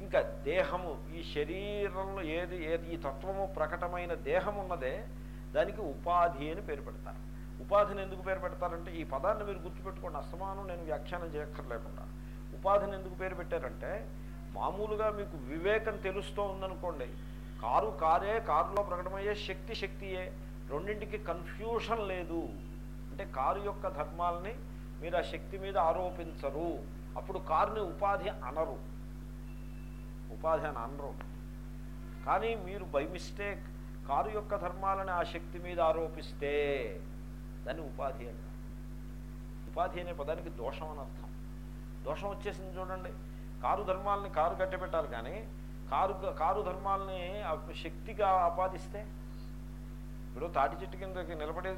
ఇంకా దేహము ఈ శరీరంలో ఏది ఏది ఈ తత్వము ప్రకటమైన దేహం ఉన్నదే దానికి ఉపాధి అని పేరు పెడతారు. ఉపాధిని ఎందుకు పేరు పెడతారంటే ఈ పదాన్ని మీరు గుర్తుపెట్టుకోండి. అస్తమానం నేను వ్యాఖ్యానం చేయక్కర్లేకుండా. ఉపాధిని ఎందుకు పేరు పెట్టారంటే మామూలుగా మీకు వివేకం తెలుస్తూ ఉందనుకోండి కారు కారే కారులో ప్రకటమయ్యే శక్తి శక్తియే రెండింటికి కన్ఫ్యూషన్ లేదు. అంటే కారు యొక్క ధర్మాలని మీరు ఆ శక్తి మీద ఆరోపించరు. అప్పుడు కారుని ఉపాధి అనరు. ఉపాధి అని అనరు. కానీ మీరు బై మిస్టేక్ కారు యొక్క ధర్మాలను ఆ శక్తి మీద ఆరోపిస్తే దాన్ని ఉపాధి అంటారు. ఉపాధి అనే పదానికి దోషం అని అర్థం దోషం వచ్చేసింది చూడండి. కారు ధర్మాలని కారు కట్టబెట్టాలి కానీ కారు కారు ధర్మాలని శక్తిగా ఆపాదిస్తే ఇప్పుడు తాటి చెట్టు కిందకి నిలబడే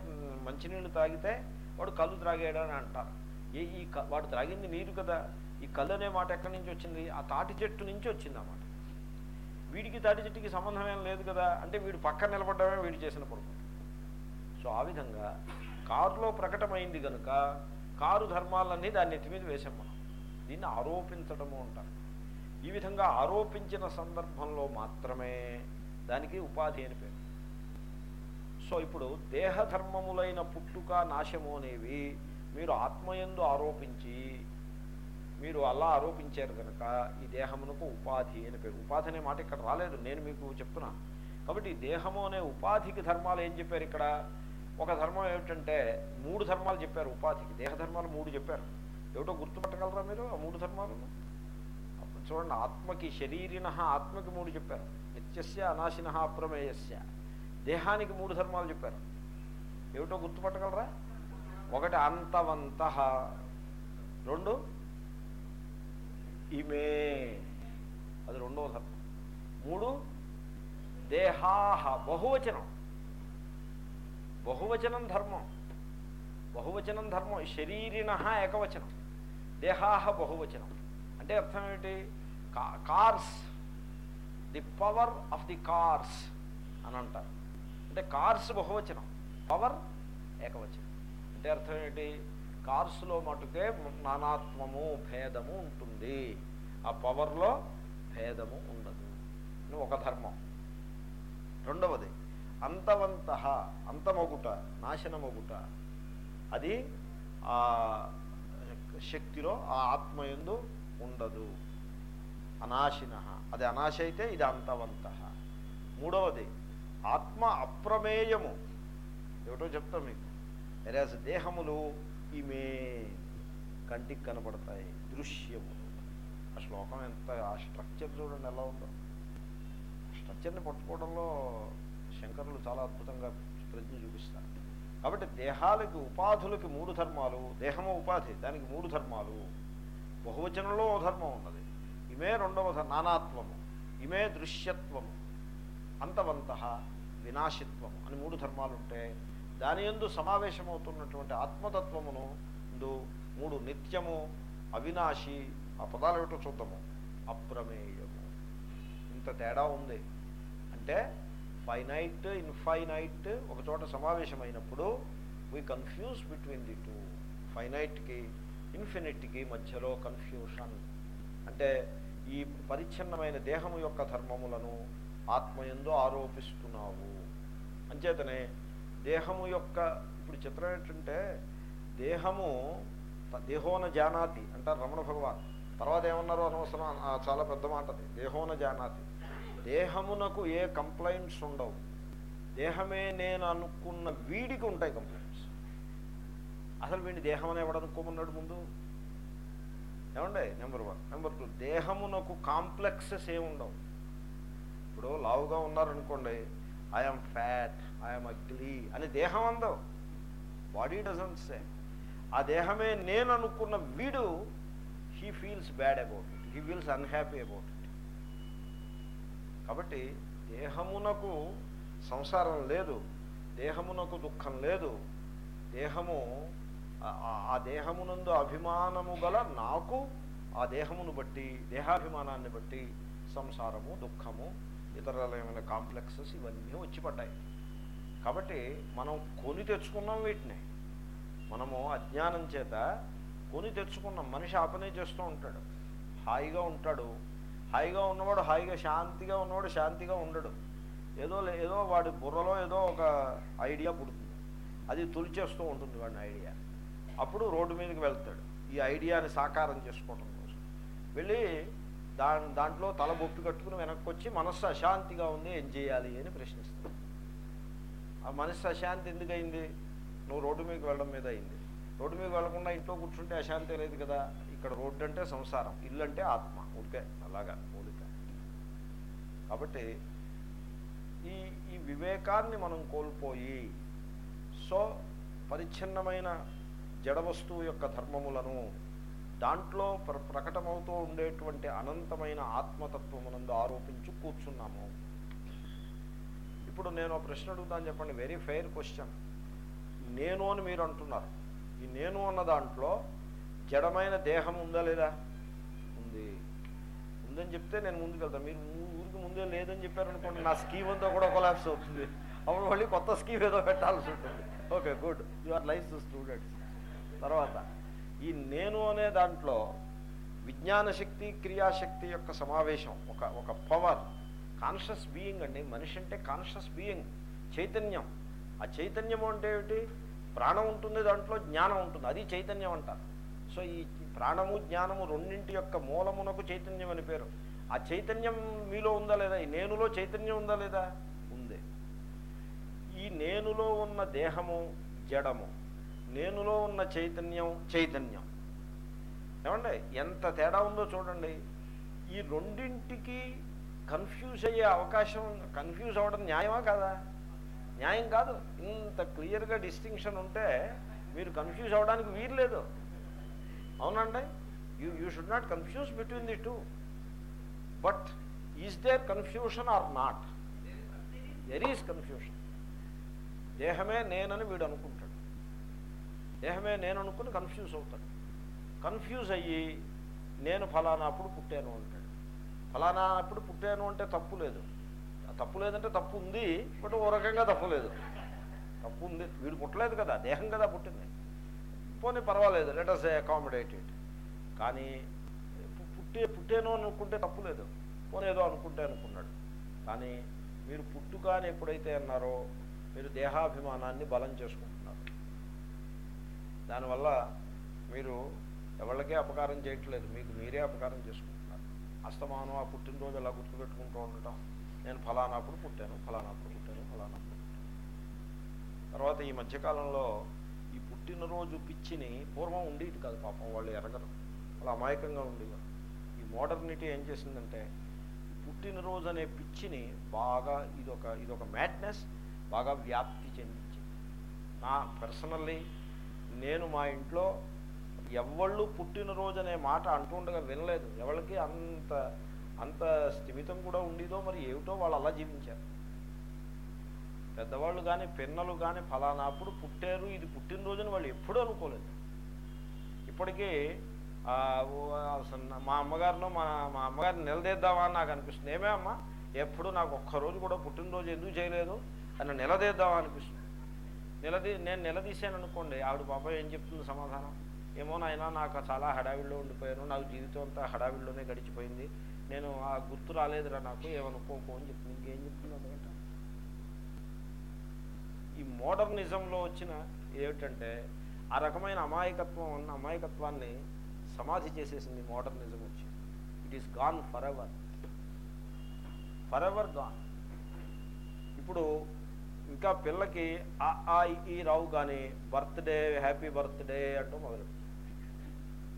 మంచినీళ్ళు తాగితే వాడు కళ్ళు త్రాగాడు అని అంటారు. ఏ ఈ వాడు త్రాగింది నీరు కదా ఈ కళ్ళు అనే మాట ఎక్కడి నుంచి వచ్చింది? ఆ తాటి చెట్టు నుంచి వచ్చింది అన్నమాట వీడికి తాటి చెట్టుకి సంబంధం ఏం లేదు కదా అంటే వీడు పక్కన నిలబడ్డమే వీడు చేసిన పొరపాటు. సో ఆ విధంగా కారులో ప్రకటమైంది కనుక కారు ధర్మాలన్నీ దాన్ని ఎత్తి మీద వేసాం మనం. దీన్ని ఆరోపించడము అంటారు. ఈ విధంగా ఆరోపించిన సందర్భంలో మాత్రమే దానికి ఉపాధి అని పేరు. సో ఇప్పుడు దేహధర్మములైన పుట్టుక నాశము అనేవి మీరు ఆత్మయందు ఆరోపించి మీరు అలా ఆరోపించారు కనుక ఈ దేహమునకు ఉపాధి అని పేరు. ఉపాధి అనే మాట ఇక్కడ రాలేదు నేను మీకు చెప్తున్నా. కాబట్టి దేహము అనే ఉపాధికి ధర్మాలు ఏం చెప్పారు ఇక్కడ? ఒక ధర్మం ఏమిటంటే మూడు ధర్మాలు చెప్పారు ఉపాధికి. దేహధర్మాలు మూడు చెప్పారు. ఏమిటో గుర్తుపట్టగలరా మీరు ఆ మూడు ధర్మాలను? అప్పుడు చూడండి ఆత్మకి శరీరిన ఆత్మకి మూడు చెప్పారు. నిత్యస్య అనాశిన అప్రమేయస్య. దేహానికి మూడు ధర్మాలు చెప్పారు. ఏమిటో గుర్తుపట్టగలరా? ఒకటి అంతవంత రెండు ఇమే. అది రెండవ ధర్మం. మూడు దేహాహ బహువచనం. బహువచనం ధర్మం. బహువచనం ధర్మం శరీరిన ఏకవచనం. దేహాహ బహువచనం. అంటే అర్థం ఏమిటి cars. The power of the cars అని అంటారు. అంటే కార్స్ బహువచనం. పవర్ ఏకవచనం. అంటే అర్థం ఏంటి? కార్స్లో మటుకే నానాత్మము భేదము ఉంటుంది. ఆ పవర్లో భేదము ఉండదు. అని ఒక ధర్మం. రెండవది అంతవంత అంతమొగుట నాశనమొగుట. అది శక్తిలో ఆ ఆత్మయందు ఉండదు. అనాశిన. అది అనాశ అయితే ఇది అంతవంత. మూడవది ఆత్మ అప్రమేయము. ఏమిటో చెప్తా మీకు. వెరాజ్ దేహములు ఇమే కంటికి కనబడతాయి దృశ్యము. ఆ శ్లోకం ఎంత ఆ స్ట్రక్చర్ చూడండి ఎలా ఉందో. స్ట్రక్చర్ని పట్టుకోవడంలో శంకరులు చాలా అద్భుతంగా ప్రజ్ఞ చూపిస్తారు. కాబట్టి దేహాలకి ఉపాధులకి మూడు ధర్మాలు దేహము ఉపాధి దానికి మూడు ధర్మాలు. బహువచనంలో ఓ ధర్మం ఉన్నది. ఇమే రెండవ నానాత్వము. ఇమే దృశ్యత్వము. అంతవంత వినాశిత్వము అని మూడు ధర్మాలు ఉంటే దాని ఎందు సమావేశమవుతున్నటువంటి ఆత్మతత్వమును ముందు మూడు నిత్యము అవినాశి ఆ పదాలు ఏమిటో చూద్దాము. అప్రమేయము. ఇంత తేడా ఉంది. అంటే ఫైనైట్ ఇన్ఫైనైట్ ఒక చోట సమావేశమైనప్పుడు we confuse between the two ఫైనైట్కి ఇన్ఫినిట్కి మధ్యలో కన్ఫ్యూషన్ అంటే ఈ పరిచ్ఛిన్నమైన దేహము యొక్క ధర్మములను ఆత్మయందు ఆరోపిస్తున్నావు. అంచేతనే దేహము యొక్క ఇప్పుడు చిత్రం ఏంటంటే దేహము దేహోన జానాతి అంటారు రమణ భగవాన్. తర్వాత ఏమన్నారో అనవసరం చాలా పెద్ద మాట అది దేహోన జానాతి. దేహమునకు ఏ కంప్లైంట్స్ ఉండవు. దేహమే నేను అనుకున్న వీడికి ఉంటాయి కంప్లైంట్స్ అసలు వీడిని దేహం అని ఎవడు అనుకోమన్నాడు ముందు? ఏమండే? నెంబర్ వన్ నెంబర్ టూ దేహమునకు కాంప్లెక్సెస్ ఏముండవు ఇప్పుడు లావుగా ఉన్నారనుకోండి ఐఎమ్ ఫ్యాట్ ఐఎమ్ అగ్లీ అని దేహం అందవు. బాడీ డజంట్ సే ఆ దేహమే నేను అనుకున్న వీడు he feels bad about it he feels unhappy about కాబట్టి దేహమునకు సంసారం లేదు దేహమునకు దుఃఖం లేదు. దేహము ఆ- ఆ- దేహమునందు అభిమానము గల నాకు ఆ దేహమును బట్టి దేహాభిమానాన్ని బట్టి సంసారము దుఃఖము ఇతరులైన కాంప్లెక్సెస్ ఇవన్నీ వచ్చి పడ్డాయి. కాబట్టి మనం కొని తెచ్చుకున్నాం వీటిని. మనము అజ్ఞానం చేత కొని తెచ్చుకున్నాం. మనిషి ఆపనే చేస్తూ ఉంటాడు. హాయిగా ఉంటాడు. హాయిగా ఉన్నవాడు హాయిగా శాంతిగా ఉన్నవాడు శాంతిగా ఉండడు. ఏదో లే- ఏదో వాడి బుర్రలో ఏదో ఒక ఐడియా పుడుతుంది. అది తొలిచేస్తూ ఉంటుంది వాడిని ఐడియా. అప్పుడు రోడ్డు మీదకి వెళ్తాడు. ఈ ఐడియాని సాకారం చేసుకోవడం కోసం. వెళ్ళి దా దాంట్లో తల బొప్పి కట్టుకుని వెనక్కి వచ్చి మనస్సు అశాంతిగా ఉంది ఏం చేయాలి అని ప్రశ్నిస్తాడు. ఆ మనస్సు అశాంతి ఎందుకయింది? నువ్వు రోడ్డు మీదకి వెళ్ళడం మీద అయింది. రోడ్డు మీద వెళ్ళకుండా ఇంట్లో కూర్చుంటే అశాంతి లేదు కదా. ఇక్కడ రోడ్డు అంటే సంసారం ఇల్లు అంటే ఆత్మ. ఊరికే అలాగా మూలిక. కాబట్టి ఈ ఈ వివేకాన్ని మనం కోల్పోయి సో పరిచ్ఛిన్నమైన జడ వస్తువు యొక్క ధర్మములను దాంట్లో ప్ర ప్రకటమవుతూ ఉండేటువంటి అనంతమైన ఆత్మతత్వమునందు ఆరోపించు కూర్చున్నాము. ఇప్పుడు నేను ప్రశ్న అడుగుతాను చెప్పండి. వెరీ ఫెయిర్ క్వశ్చన్ నేను అని మీరు అంటున్నారు. ఈ నేను అన్న దాంట్లో జడమైన దేహం ఉందా లేదా? ఉంది. ఉందని చెప్తే నేను ముందుకు వెళ్తాను. మీరు ఊరికి ముందే లేదని చెప్పారనుకోండి నా స్కీమ్ అంతా కూడా కొలాప్స్ అవుతుంది. అప్పుడు మళ్ళీ కొత్త స్కీమ్ ఏదో పెట్టాల్సి ఉంటుంది. Okay good. You are life students తర్వాత ఈ నేను అనే దాంట్లో విజ్ఞాన శక్తి క్రియాశక్తి యొక్క సమావేశం ఒక ఒక పవర్ కాన్షియస్ బీయింగ్ అండి. మనిషి అంటే కాన్షియస్ బీయింగ్ చైతన్యం. ఆ చైతన్యం అంటే ఏమిటి? ప్రాణం ఉంటుంది దాంట్లో జ్ఞానం ఉంటుంది. అది చైతన్యం అంటారు. సో ఈ ప్రాణము జ్ఞానము రెండింటి యొక్క మూలమునకు చైతన్యం అని పేరు. ఆ చైతన్యం మీలో ఉందా లేదా? ఈ నేనులో చైతన్యం ఉందా లేదా? ఉంది. ఈ నేనులో ఉన్న దేహము జడము నేనులో ఉన్న చైతన్యం చైతన్యం. ఏమండి? ఎంత తేడా ఉందో చూడండి. ఈ రెండింటికి కన్ఫ్యూజ్ అయ్యే అవకాశం కన్ఫ్యూజ్ అవ్వడం న్యాయమా కాదా? న్యాయం కాదు. ఇంత క్లియర్గా డిస్టింక్షన్ ఉంటే మీరు కన్ఫ్యూజ్ అవ్వడానికి వీలు లేదు అవునండి. You you should not confuse between the two but is there confusion or not there is confusion దేహమే నేనని వీడు అనుకుంటాడు. దేహమే నేను అనుకుని కన్ఫ్యూజ్ అవుతాడు. కన్ఫ్యూజ్ అయ్యి నేను ఫలానా అప్పుడు పుట్టాను అంటాడు. ఫలానా అప్పుడు పుట్టాను అంటే తప్పు లేదు. తప్పు లేదంటే తప్పు ఉంది బట్ ఓ రకంగా తప్పు లేదు. తప్పు ఉంది. వీడు పుట్టలేదు కదా దేహం కదా పుట్టింది. పోనీ పర్వాలేదు లెటర్స్ అకామిడేట్ ఇట్ కానీ పు- పుట్టే పుట్టేను అనుకుంటే తప్పు లేదు పోనీ ఏదో అనుకుంటే అనుకున్నాడు. కానీ మీరు పుట్టుక అని ఎప్పుడైతే అన్నారో మీరు దేహాభిమానాన్ని బలం చేసుకుంటున్నారు. దానివల్ల మీరు ఎవరికే అపకారం చేయట్లేదు మీకు మీరే అపకారం చేసుకుంటున్నారు. అస్తమానం ఆ పుట్టినరోజు అలా గుర్తుపెట్టుకుంటూ ఉండటం? నేను ఫలానాప్పుడు పుట్టాను ఫలానాప్పుడు పుట్టాను ఫలానాప్పుడు తర్వాత ఈ మధ్యకాలంలో పుట్టినరోజు పిచ్చిని పూర్వం ఉండేది కాదు పాపం వాళ్ళు ఎరగరు. అలా అమాయకంగా ఉండేవారు. ఈ మోడర్నిటీ ఏం చేసిందంటే పుట్టినరోజు అనే పిచ్చిని బాగా ఇదొక ఇదొక మ్యాడ్నెస్ బాగా వ్యాప్తి చెందించింది. నా పర్సనల్లీ నేను మా ఇంట్లో ఎవళ్ళు పుట్టినరోజు అనే మాట అంటుండగా వినలేదు. ఎవరికి అంత అంత స్థిమితం కూడా ఉండేదో మరి ఏమిటో వాళ్ళు అలా జీవించారు. పెద్దవాళ్ళు కానీ పిన్నలు కానీ ఫలానాప్పుడు పుట్టారు. ఇది పుట్టినరోజుని వాళ్ళు ఎప్పుడూ అనుకోలేదు. ఇప్పటికీ అసలు మా అమ్మగారిలో మా మా అమ్మగారిని నిలదీద్దామా అని నాకు అనిపిస్తుంది. ఏమే అమ్మ ఎప్పుడు నాకు ఒక్కరోజు కూడా పుట్టినరోజు ఎందుకు చేయలేదు? అని నిలదీద్దామా అనిపిస్తుంది. నిలదీ నేను నిలదీశాను అనుకోండి ఆవిడ పాప ఏం చెప్తుంది సమాధానం? ఏమో నాయనా నాకు చాలా హడావిడిలో ఉండిపోయాను. నాకు జీవితం అంతా హడావిడిలోనే గడిచిపోయింది. నేను ఆ గుర్తు రాలేదురా నాకు ఏమనుకోకు అని చెప్తుంది. ఇంకేం చెప్తుంది ఈ మోడర్నిజంలో వచ్చిన ఏమిటంటే ఆ రకమైన అమాయకత్వం ఉన్న అమాయకత్వాన్ని సమాధి చేసేసింది మోడర్నిజం వచ్చి. It is gone for ever for ever gone ఇప్పుడు ఇంకా పిల్లకి ఆ ఆ ఈ, రావు కానీ బర్త్డే హ్యాపీ బర్త్డే అంటూ మొదలు.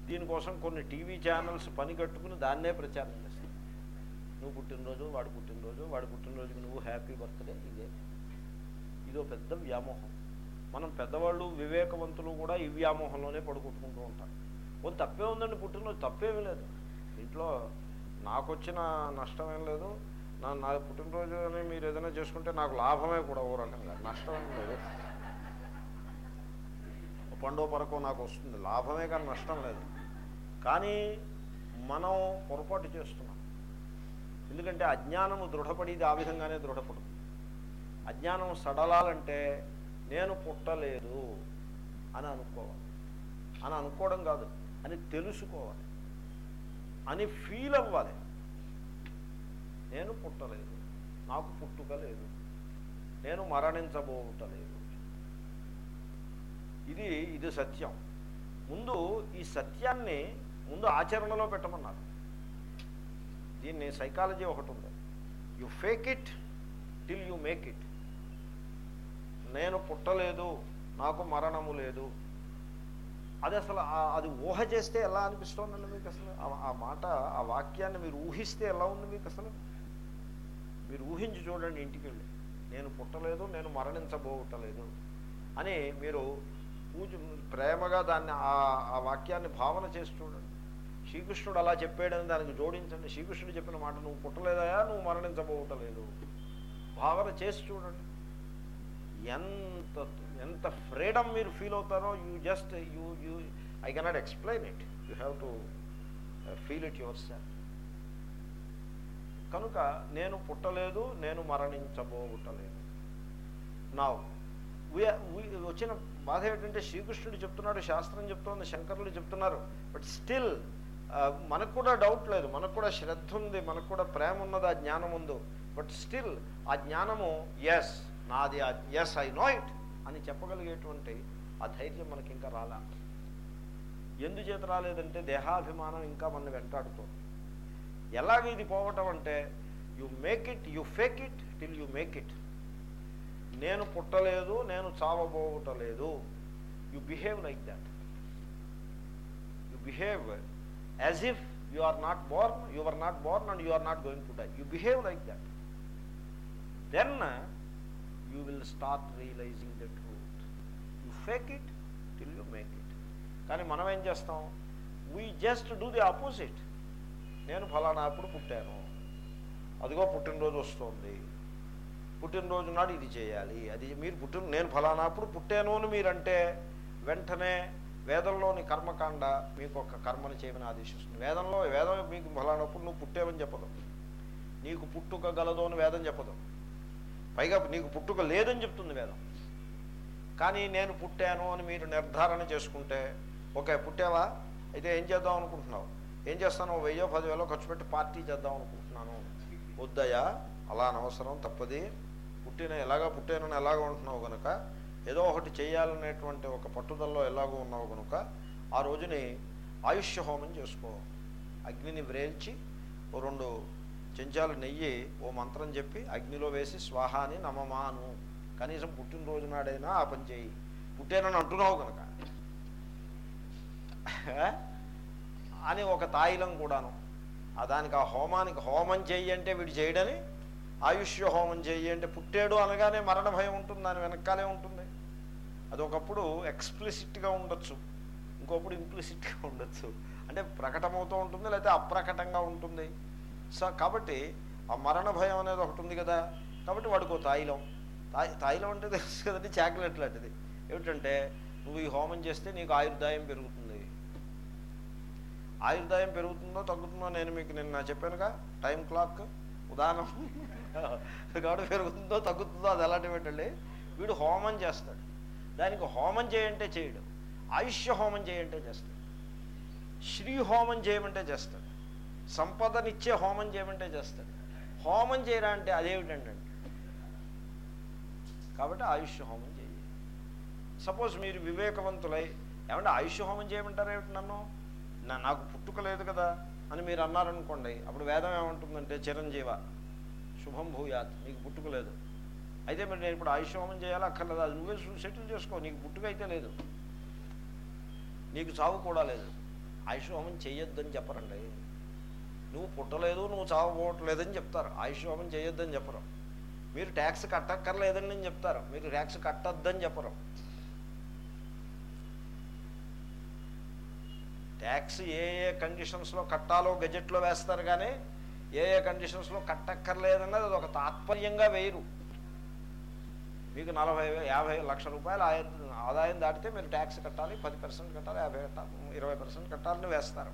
దీనికోసం కొన్ని టీవీ ఛానల్స్ పని కట్టుకుని దాన్నే ప్రచారం చేస్తాయి నువ్వు పుట్టినరోజు వాడు పుట్టినరోజు వాడి పుట్టినరోజుకి నువ్వు హ్యాపీ బర్త్డే ఇదే. ఇదో పెద్ద వ్యామోహం. మనం పెద్దవాళ్ళు వివేకవంతులు కూడా ఈ వ్యామోహంలోనే పడుకుంటూ ఉంటారు కొంత తప్పే ఉందండి పుట్టినరోజు తప్పేమీ లేదు. ఇంట్లో నాకు వచ్చిన నష్టం ఏం లేదు. నా నా పుట్టినరోజు అని మీరు ఏదైనా చేసుకుంటే నాకు లాభమే కూడా ఓ రకంగా నష్టం లేదు. పండో పరకో నాకు వస్తుంది. లాభమే కానీ నష్టం లేదు. కానీ మనం పొరపాటు చేస్తున్నాం. ఎందుకంటే అజ్ఞానము దృఢపడేది ఆ విధంగానే దృఢపడుతుంది. అజ్ఞానం సడలాలంటే నేను పుట్టలేదు అని అనుకోవాలి. అని అనుకోవడం కాదు అని తెలుసుకోవాలి. అని ఫీల్ అవ్వాలి. నేను పుట్టలేదు నాకు పుట్టుక లేదు నేను మరణించబోటలేదు ఇది ఇది సత్యం. ముందు ఈ సత్యాన్ని ముందు ఆచరణలో పెట్టమన్నారు. దీన్ని సైకాలజీ ఒకటి ఉంది. You fake it till you make it నేను పుట్టలేదు నాకు మరణము లేదు. అది అసలు అది ఊహ చేస్తే ఎలా అనిపిస్తోందండి మీకు అసలు? ఆ- మాట ఆ వాక్యాన్ని మీరు ఊహిస్తే ఎలా ఉంది మీకు అసలు? మీరు ఊహించి చూడండి ఇంటికి వెళ్ళి నేను పుట్టలేదు నేను మరణించబోవటలేదు అని మీరు పూజ ప్రేమగా దాన్ని ఆ- ఆ వాక్యాన్ని భావన చేసి చూడండి. శ్రీకృష్ణుడు అలా చెప్పాడని దానికి జోడించండి. శ్రీకృష్ణుడు చెప్పిన మాట నువ్వు పుట్టలేదయా? నువ్వు మరణించబోవటలేదు భావన చేసి చూడండి. ఎంత ఎంత ఫ్రీడమ్ మీరు ఫీల్ అవుతారో you just you you I cannot explain it you have to feel it yourself కనుక నేను పుట్టలేదు నేను మరణించబోగుట్టలేదు నా వచ్చిన బాధ ఏంటంటే శ్రీకృష్ణుడు చెప్తున్నాడు శాస్త్రం చెప్తోంది శంకరులు చెప్తున్నారు. బట్ స్టిల్ uh, మనకు కూడా డౌట్ లేదు మనకు కూడా శ్రద్ధ ఉంది మనకు కూడా ప్రేమ ఉన్నది ఆ జ్ఞానం ఉందో బట్ స్టిల్ ఆ జ్ఞానము ఎస్ నాది ఎస్ ఐ నో ఇట్ అని చెప్పగలిగేటువంటి ఆ ధైర్యం మనకి ఇంకా రాలా. ఎందుచేత రాలేదంటే దేహాభిమానం ఇంకా మన వెంటాడుతుంది. ఎలాగ ఇది పోవటం అంటే you make it you fake it till you make it నేను పుట్టలేదు నేను చావబోవటలేదు. You behave like that you behave as if you are not born you are not born and you are not going to die you behave like that then you will start realizing the truth you fake it till you make it కానీ మనం ఏం చేస్తాం? We just do the opposite నేను ఫలానా అప్పుడు పుట్టాను. అదిగో పుట్టినరోజు వస్తుంది. పుట్టినరోజు నాడు ఇది చేయాలి. అది మీరు పుట్టిన నేను ఫలానా అప్పుడు పుట్టాను అని మీరంటే వెంటనే వేదంలోని కర్మకాండ మీకు ఒక కర్మను చేయమని ఆదేశిస్తుంది. వేదంలో వేదం మీకు ఫలానప్పుడు నువ్వు పుట్టావని చెప్పదు. నీకు పుట్టుక గలదు అని వేదం చెప్పదు. పైగా నీకు పుట్టుక లేదని చెప్తుంది వేదం. కానీ నేను పుట్టాను అని మీరు నిర్ధారణ చేసుకుంటే ఓకే పుట్టావా? అయితే ఏం చేద్దాం అనుకుంటున్నావు? ఏం చేస్తాను వెయ్యో పదివేలో ఖర్చు పెట్టి పార్టీ చేద్దాం అనుకుంటున్నాను. వద్దయ్యా అలా అనవసరం తప్పది. పుట్టిన ఎలాగా పుట్టానని ఎలాగ ఉంటున్నావు కనుక ఏదో ఒకటి చేయాలనేటువంటి ఒక పట్టుదలలో ఎలాగో ఉన్నావు కనుక ఆ రోజుని ఆయుష్య హోమం చేసుకో. అగ్నిని వ్రేల్చి రెండు చెంచాలు నెయ్యి ఓ మంత్రం చెప్పి అగ్నిలో వేసి స్వాహాని నమమాను. కనీసం పుట్టినరోజు నాడైనా ఆ పని చేయి. పుట్టానని అంటున్నావు కనుక అని ఒక తాయిలం కూడాను. దానికి ఆ హోమానికి హోమం చెయ్యి అంటే వీడు చేయడని ఆయుష్య హోమం చెయ్యి అంటే పుట్టాడు అనగానే మరణ భయం ఉంటుంది దాని వెనకాలే ఉంటుంది. అది ఒకప్పుడు ఎక్స్ప్లిసిట్గా ఉండొచ్చు. ఇంకొప్పుడు ఇంప్లిసిట్గా ఉండొచ్చు. అంటే ప్రకటమవుతూ ఉంటుంది లేకపోతే అప్రకటంగా ఉంటుంది. సో కాబట్టి ఆ మరణ భయం అనేది ఒకటి ఉంది కదా. కాబట్టి వాడికి ఓ తాయిలం. తాయిలం అంటే తెలుసు కదండి చాక్లెట్ లాంటిది. ఏమిటంటే నువ్వు ఈ హోమం చేస్తే నీకు ఆయుర్దాయం పెరుగుతుంది. ఆయుర్దాయం పెరుగుతుందో తగ్గుతుందో నేను మీకు నిన్న చెప్పానుగా టైం క్లాక్ ఉదాహరణ. కాబట్టి పెరుగుతుందో తగ్గుతుందో అది ఎలాంటి పెట్టండి వీడు హోమం చేస్తాడు. దానికి హోమం చేయంటే చేయడు. ఆయుష్య హోమం చేయంటే చేస్తాడు. శ్రీ హోమం చేయమంటే చేస్తాడు. సంపదనిచ్చే హోమం చేయమంటే చేస్తాడు. హోమం చేయరా అంటే అదేమిటండి కాబట్టి ఆయుష్య హోమం చేయాలి సపోజ్ మీరు వివేకవంతులై ఏమంటే ఆయుష్య హోమం చేయమంటారు ఏమిటి నన్ను? నా నాకు పుట్టుక లేదు కదా అని మీరు అన్నారనుకోండి అప్పుడు వేదం ఏమంటుందంటే చిరంజీవ శుభం భూయాత్ నీకు పుట్టుక లేదు. అయితే మరి నేను ఇప్పుడు ఆయుష్ హోమం చేయాలా అక్కర్లేదు? అది నువ్వే సెటిల్ చేసుకో నీకు పుట్టుకైతే లేదు. నీకు చావు కూడా లేదు. ఆయుష్ హోమం చేయొద్దని చెప్పరండి. నువ్వు పుట్టలేదు నువ్వు చావబోవట్లేదని చెప్తారు. ఆయుష్ చేయొద్దని చెప్పరు. మీరు ట్యాక్స్ కట్టక్కర్లేదని నేను చెప్తారు. మీరు ట్యాక్స్ కట్టొద్దని చెప్పరు. ట్యాక్స్ ఏ ఏ కండిషన్స్లో కట్టాలో గజెట్లో వేస్తారు కానీ ఏ ఏ కండిషన్స్లో కట్టక్కర్లేదన్నది అది ఒక తాత్పర్యంగా వేయరు. మీకు నలభై యాభై లక్ష రూపాయలు ఆదాయం దాటితే మీరు ట్యాక్స్ కట్టాలి పది పర్సెంట్ కట్టాలి యాభై కట్టాలి ఇరవై పర్సెంట్ కట్టాలని వేస్తారు.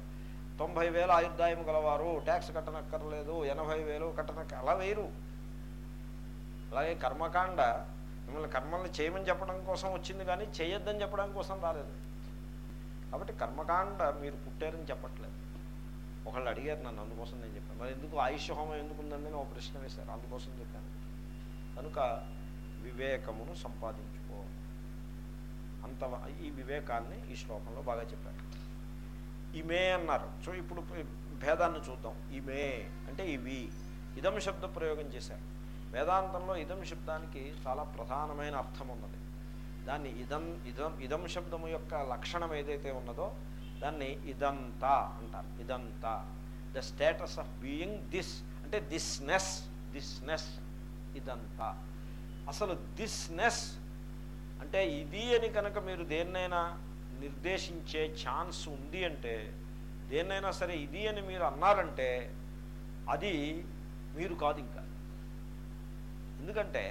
తొంభై వేలు ఆయుర్దాయం గలవారు ట్యాక్స్ కట్టనక్కర్లేదు ఎనభై వేలు కట్టనక్క అలా వేయరు. అలాగే కర్మకాండ మిమ్మల్ని కర్మల్ని చేయమని చెప్పడం కోసం వచ్చింది కానీ చేయొద్దని చెప్పడం కోసం రాలేదు. కాబట్టి కర్మకాండ మీరు పుట్టారని చెప్పట్లేదు. ఒకళ్ళు అడిగారు నన్ను అందుకోసం నేను చెప్పాను. మరి ఎందుకు ఆయుష్ హోమం ఎందుకు ఉందండి నేను ఒక ప్రశ్న వేశారు. అందుకోసం చెప్పాను. కనుక వివేకమును సంపాదించుకో. అంత ఈ వివేకాన్ని ఈ శ్లోకంలో బాగా చెప్పారు. ఇమే అన్నారు. సో ఇప్పుడు భేదాన్ని చూద్దాం. ఇమే అంటే ఇవి ఇదం శబ్ద ప్రయోగం చేశారు. వేదాంతంలో ఇదం శబ్దానికి చాలా ప్రధానమైన అర్థం ఉన్నది. దాన్ని ఇదం ఇదం ఇదం శబ్దము యొక్క లక్షణం ఏదైతే ఉన్నదో దాన్ని ఇదంతా అంటారు. ఇదంతా. The status of being this అంటే దిస్నెస్ దిస్నెస్ ఇదంతా. అసలు దిస్నెస్ అంటే ఇది అని కనుక మీరు దేన్నైనా నిర్దేశించే ఛాన్స్ ఉంది అంటే దేన్నైనా సరే ఇది అని మీరు అన్నారంటే అది మీరు కాదు ఇంకా. ఎందుకంటే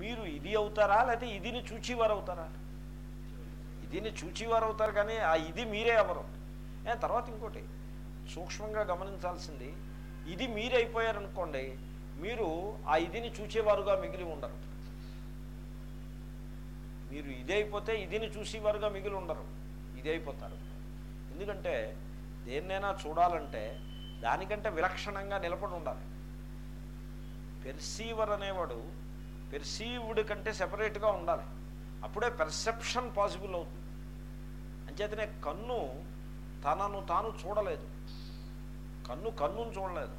మీరు ఇది అవుతారా లేకపోతే ఇదిని చూచివారు అవుతారా? ఇదిని చూచివారు అవుతారు కానీ ఆ ఇది మీరే అవరు తర్వాత ఇంకోటి సూక్ష్మంగా గమనించాల్సింది ఇది మీరైపోయారనుకోండి అయిపోయారనుకోండి మీరు ఆ ఇదిని చూచేవారుగా మిగిలి ఉండరు. మీరు ఇదైపోతే ఇదిని చూసేవారుగా మిగిలి ఉండరు. ఇదైపోతారు ఎందుకంటే దేన్నైనా చూడాలంటే దానికంటే విలక్షణంగా నిలబడి ఉండాలి. పెర్సీవర్ అనేవాడు పెర్సీవ్డ్ కంటే సెపరేట్గా ఉండాలి. అప్పుడే పెర్సెప్షన్ పాసిబుల్ అవుతుంది. అంచేతనే కన్ను తనను తాను చూడలేదు. కన్ను కన్నును చూడలేదు.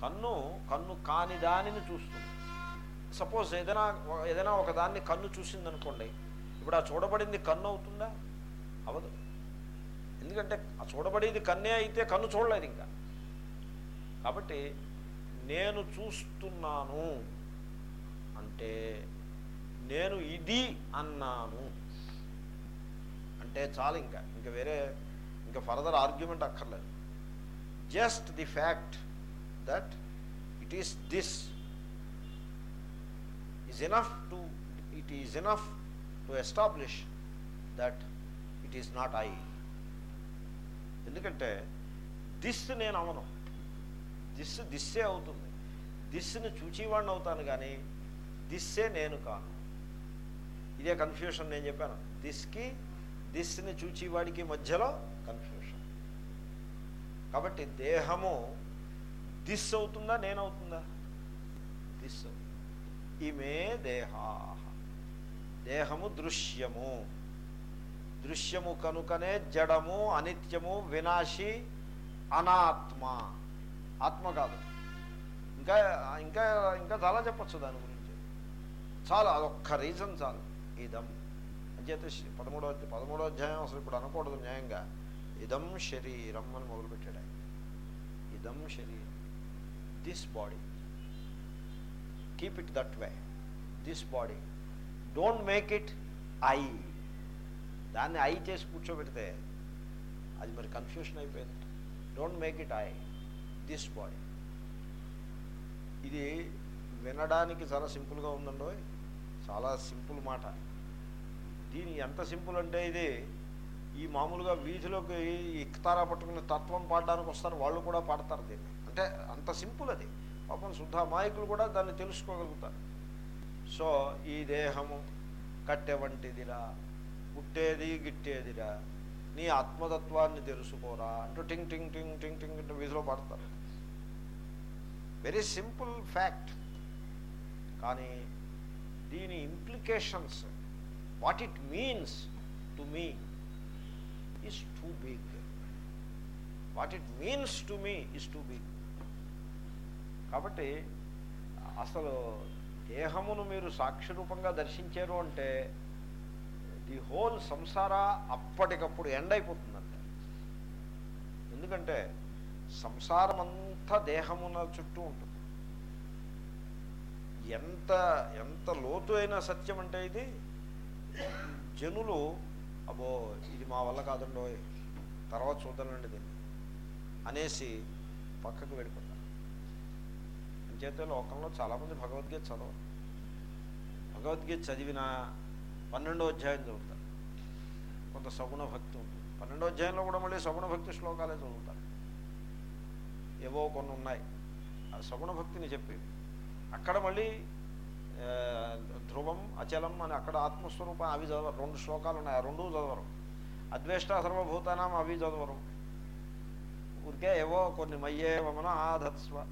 కన్ను కన్ను కాని దానిని చూస్తుంది. సపోజ్ ఏదైనా ఏదైనా ఒక దాన్ని కన్ను చూసిందనుకోండి ఇప్పుడు ఆ చూడబడింది కన్ను అవుతుందా? అవదు. ఎందుకంటే ఆ చూడబడేది కన్నే అయితే కన్ను చూడలేదు ఇంకా. కాబట్టి నేను చూస్తున్నాను అంటే నేను ఇది అన్నాను. అంటే చాలు ఇంకా ఇంకా వేరే ఇంకా ఫర్దర్ ఆర్గ్యుమెంట్ అక్కర్లేదు. Just the fact that it is this. Is enough to it is enough to establish that it is not I. ఎందుకంటే దిస్ నేను అవను. దిస్ దిస్సే అవుతుంది. దిస్ని చూచేవాడిని అవుతాను కానీ దిస్సే నేను కాను. ఇదే కన్ఫ్యూషన్ నేను చెప్పాను. దిస్కి దిస్ని చూచేవాడికి మధ్యలో కన్ఫ్యూషన్ కాబట్టి దేహము దిస్ అవుతుందా నేనవుతుందా దిస్ అవుతుంది. ఇమే దేహా దేహము దృశ్యము. దృశ్యము కనుకనే జడము అనిత్యము వినాశి అనాత్మ. ఆత్మ కాదు. ఇంకా ఇంకా ఇంకా చాలా చెప్పచ్చు దాని గురించి. చాలు అదొక్క రీజన్ చాలు. ఇదం. అంచేత పదమూడో పదమూడో అధ్యాయం అసలు ఇప్పుడు అనకూడదు న్యాయంగా. ఇదం శరీరం అని మొదలుపెట్టాడు ఇదం శరీరం. This body. Keep it that way this body don't make it I దాన్ని ఐ చేసి కూర్చోబెడితే అది మరి కన్ఫ్యూషన్ అయిపోయింది. Don't make it I this body ఇది వినడానికి చాలా సింపుల్గా ఉందండో చాలా సింపుల్ మాట. దీని ఎంత సింపుల్ అంటే ఇది ఈ మామూలుగా వీధిలోకి ఇక్తారా పట్టుకునే తత్వం పాడడానికి వస్తారు. వాళ్ళు కూడా పాడతారు దీన్ని. అంటే అంత సింపుల్ అది. పాపం శుద్ధ అమాయకులు కూడా దాన్ని తెలుసుకోగలుగుతారు. సో ఈ దేహము కట్టె వంటిదిరా పుట్టేది గిట్టేదిరా నీ ఆత్మతత్వాన్ని తెలుసుకోరా అంటూ టింగ్ టింగ్ టింగ్ టింగ్ టింగ్ అంటూ వీధిలో పడతారు. Very simple fact. కానీ దీని implications what it means to me is too big what it means to me is too big కాబట్టి అసలు దేహమును మీరు సాక్షి రూపంగా దర్శించారు అంటే ది హోల్ సంసార అప్పటికప్పుడు ఎండ్ అయిపోతుందంట. ఎందుకంటే సంసారం అంతా దేహమున చుట్టూ ఉంటుంది. ఎంత ఎంత లోతు అయిన సత్యం అంటే ఇది జనులు అబ్బో ఇది మా వల్ల కాదండో తర్వాత చూద్దానండి దీన్ని అనేసి పక్కకు వెళ్ళిపోతుంది అంచేతే లోకంలో చాలామంది భగవద్గీత చదవరు. భగవద్గీత చదివిన పన్నెండో అధ్యాయం చదువుతారు. కొంత సగుణ భక్తి ఉంటుంది. పన్నెండో అధ్యాయంలో కూడా మళ్ళీ సగుణ భక్తి శ్లోకాలే చదువుతారు. ఏవో కొన్ని ఉన్నాయి. ఆ సగుణ భక్తిని చెప్పి అక్కడ మళ్ళీ ధ్రువం అచలం అని అక్కడ ఆత్మస్వరూపం అవి చదవరు. రెండు శ్లోకాలు ఉన్నాయి. ఆ రెండు చదవరు. అద్వేష్ట సర్వభూతానం అవి చదవరు. ఊరికే ఏవో కొన్ని మయ్యే వమన ఆధత్స్వ